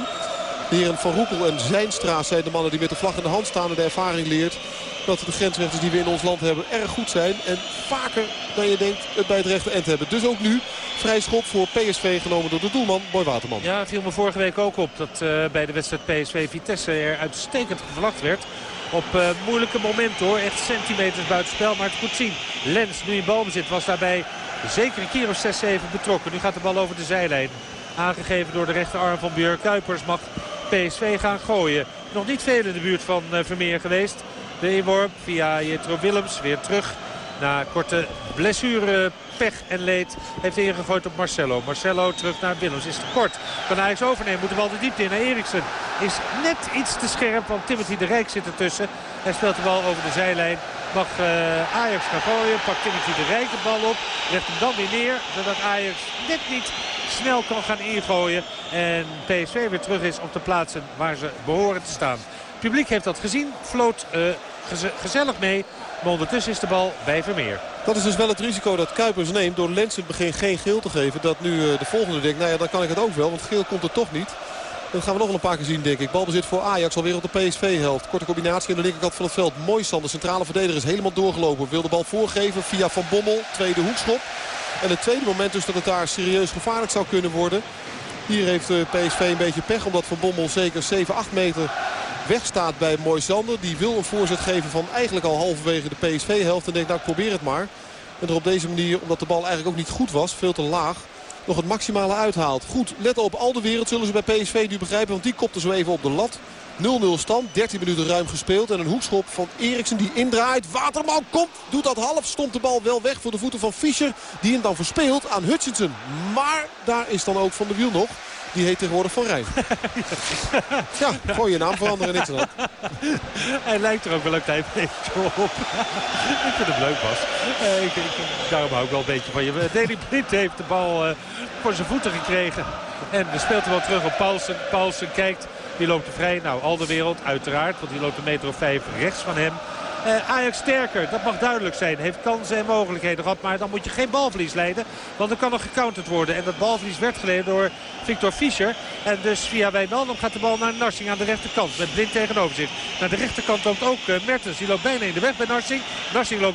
Heren Van Roekel en Zijnstra zijn de mannen die met de vlag in de hand staan. En de ervaring leert dat de grensrechters die we in ons land hebben erg goed zijn. En vaker dan je denkt het bij het rechte eind hebben. Dus ook nu vrij schop voor PSV genomen door de doelman Boy Waterman. Ja, viel me vorige week ook op dat uh, bij de wedstrijd PSV-Vitesse er uitstekend gevlacht werd. Op uh, moeilijke momenten hoor. Echt centimeters buitenspel. Maar het goed zien. Lens nu in balbezit was daarbij zeker een keer of 6-7 betrokken. Nu gaat de bal over de zijlijn. Aangegeven door de rechterarm van Björn Kuipers mag PSV gaan gooien. Nog niet veel in de buurt van uh, Vermeer geweest. De inworp via Jetro Willems weer terug. Na korte blessure, pech en leed heeft ingegooid op Marcelo. Marcelo terug naar Willems. Is te kort. Kan Ajax overnemen. Moet de bal de diepte in naar Eriksen. Is net iets te scherp, want Timothy de Rijk zit ertussen. Hij speelt de bal over de zijlijn. Mag uh, Ajax gaan gooien. Pakt Timothy de Rijk de bal op. Legt hem dan weer neer. Zodat Ajax net niet snel kan gaan ingooien. En PSV weer terug is op de plaatsen waar ze behoren te staan. Het publiek heeft dat gezien. Floot geze gezellig mee. Maar ondertussen is de bal bij Vermeer. Dat is dus wel het risico dat Kuipers neemt door Lens in het begin geen geel te geven. Dat nu uh, de volgende denkt, nou ja, dan kan ik het ook wel. Want geel komt er toch niet. Dat gaan we nog wel een paar keer zien, denk ik. Balbezit voor Ajax, alweer op de PSV-helft. Korte combinatie aan de linkerkant van het veld. Mooi de centrale verdediger, is helemaal doorgelopen. Wil de bal voorgeven via Van Bommel. Tweede hoekschop. En het tweede moment dus dat het daar serieus gevaarlijk zou kunnen worden. Hier heeft PSV een beetje pech, omdat Van Bommel zeker 7, 8 meter wegstaat bij Moisander. Die wil een voorzet geven van eigenlijk al halverwege de PSV-helft. En denkt nou probeer het maar. En er op deze manier, omdat de bal eigenlijk ook niet goed was, veel te laag, nog het maximale uithaalt. Goed, let op, al de wereld zullen ze bij PSV nu begrijpen, want die kopte zo even op de lat. 0-0 stand, 13 minuten ruim gespeeld. En een hoekschop van Eriksen die indraait. Waterman komt, doet dat half. Stond de bal wel weg voor de voeten van Fischer. Die hem dan verspeelt aan Hutchinson. Maar daar is dan ook Van de Wiel nog. Die heet tegenwoordig Van Rijn. (laughs) ja, gooi je naam veranderen de hand. Hij lijkt er ook wel een klein beetje op. ik vind hem leuk, Bas. Eh, ik, ik, daarom hou ik wel een beetje van je. Deli Blind heeft de bal eh, voor zijn voeten gekregen. En speelt hem wel terug op Paulsen. Paulsen kijkt, die loopt er vrij. Nou, al de wereld uiteraard, want die loopt een meter of vijf rechts van hem. Eh, Ajax sterker, dat mag duidelijk zijn. Heeft kansen en mogelijkheden gehad. Maar dan moet je geen balverlies leiden. Want dan kan er gecounterd worden. En dat balverlies werd geleden door Victor Fischer. En dus via Wijnaldum gaat de bal naar Narsing aan de rechterkant. Met Blind tegenover zich. Naar de rechterkant loopt ook eh, Mertens. Die loopt bijna in de weg bij Narsing. Narsing loopt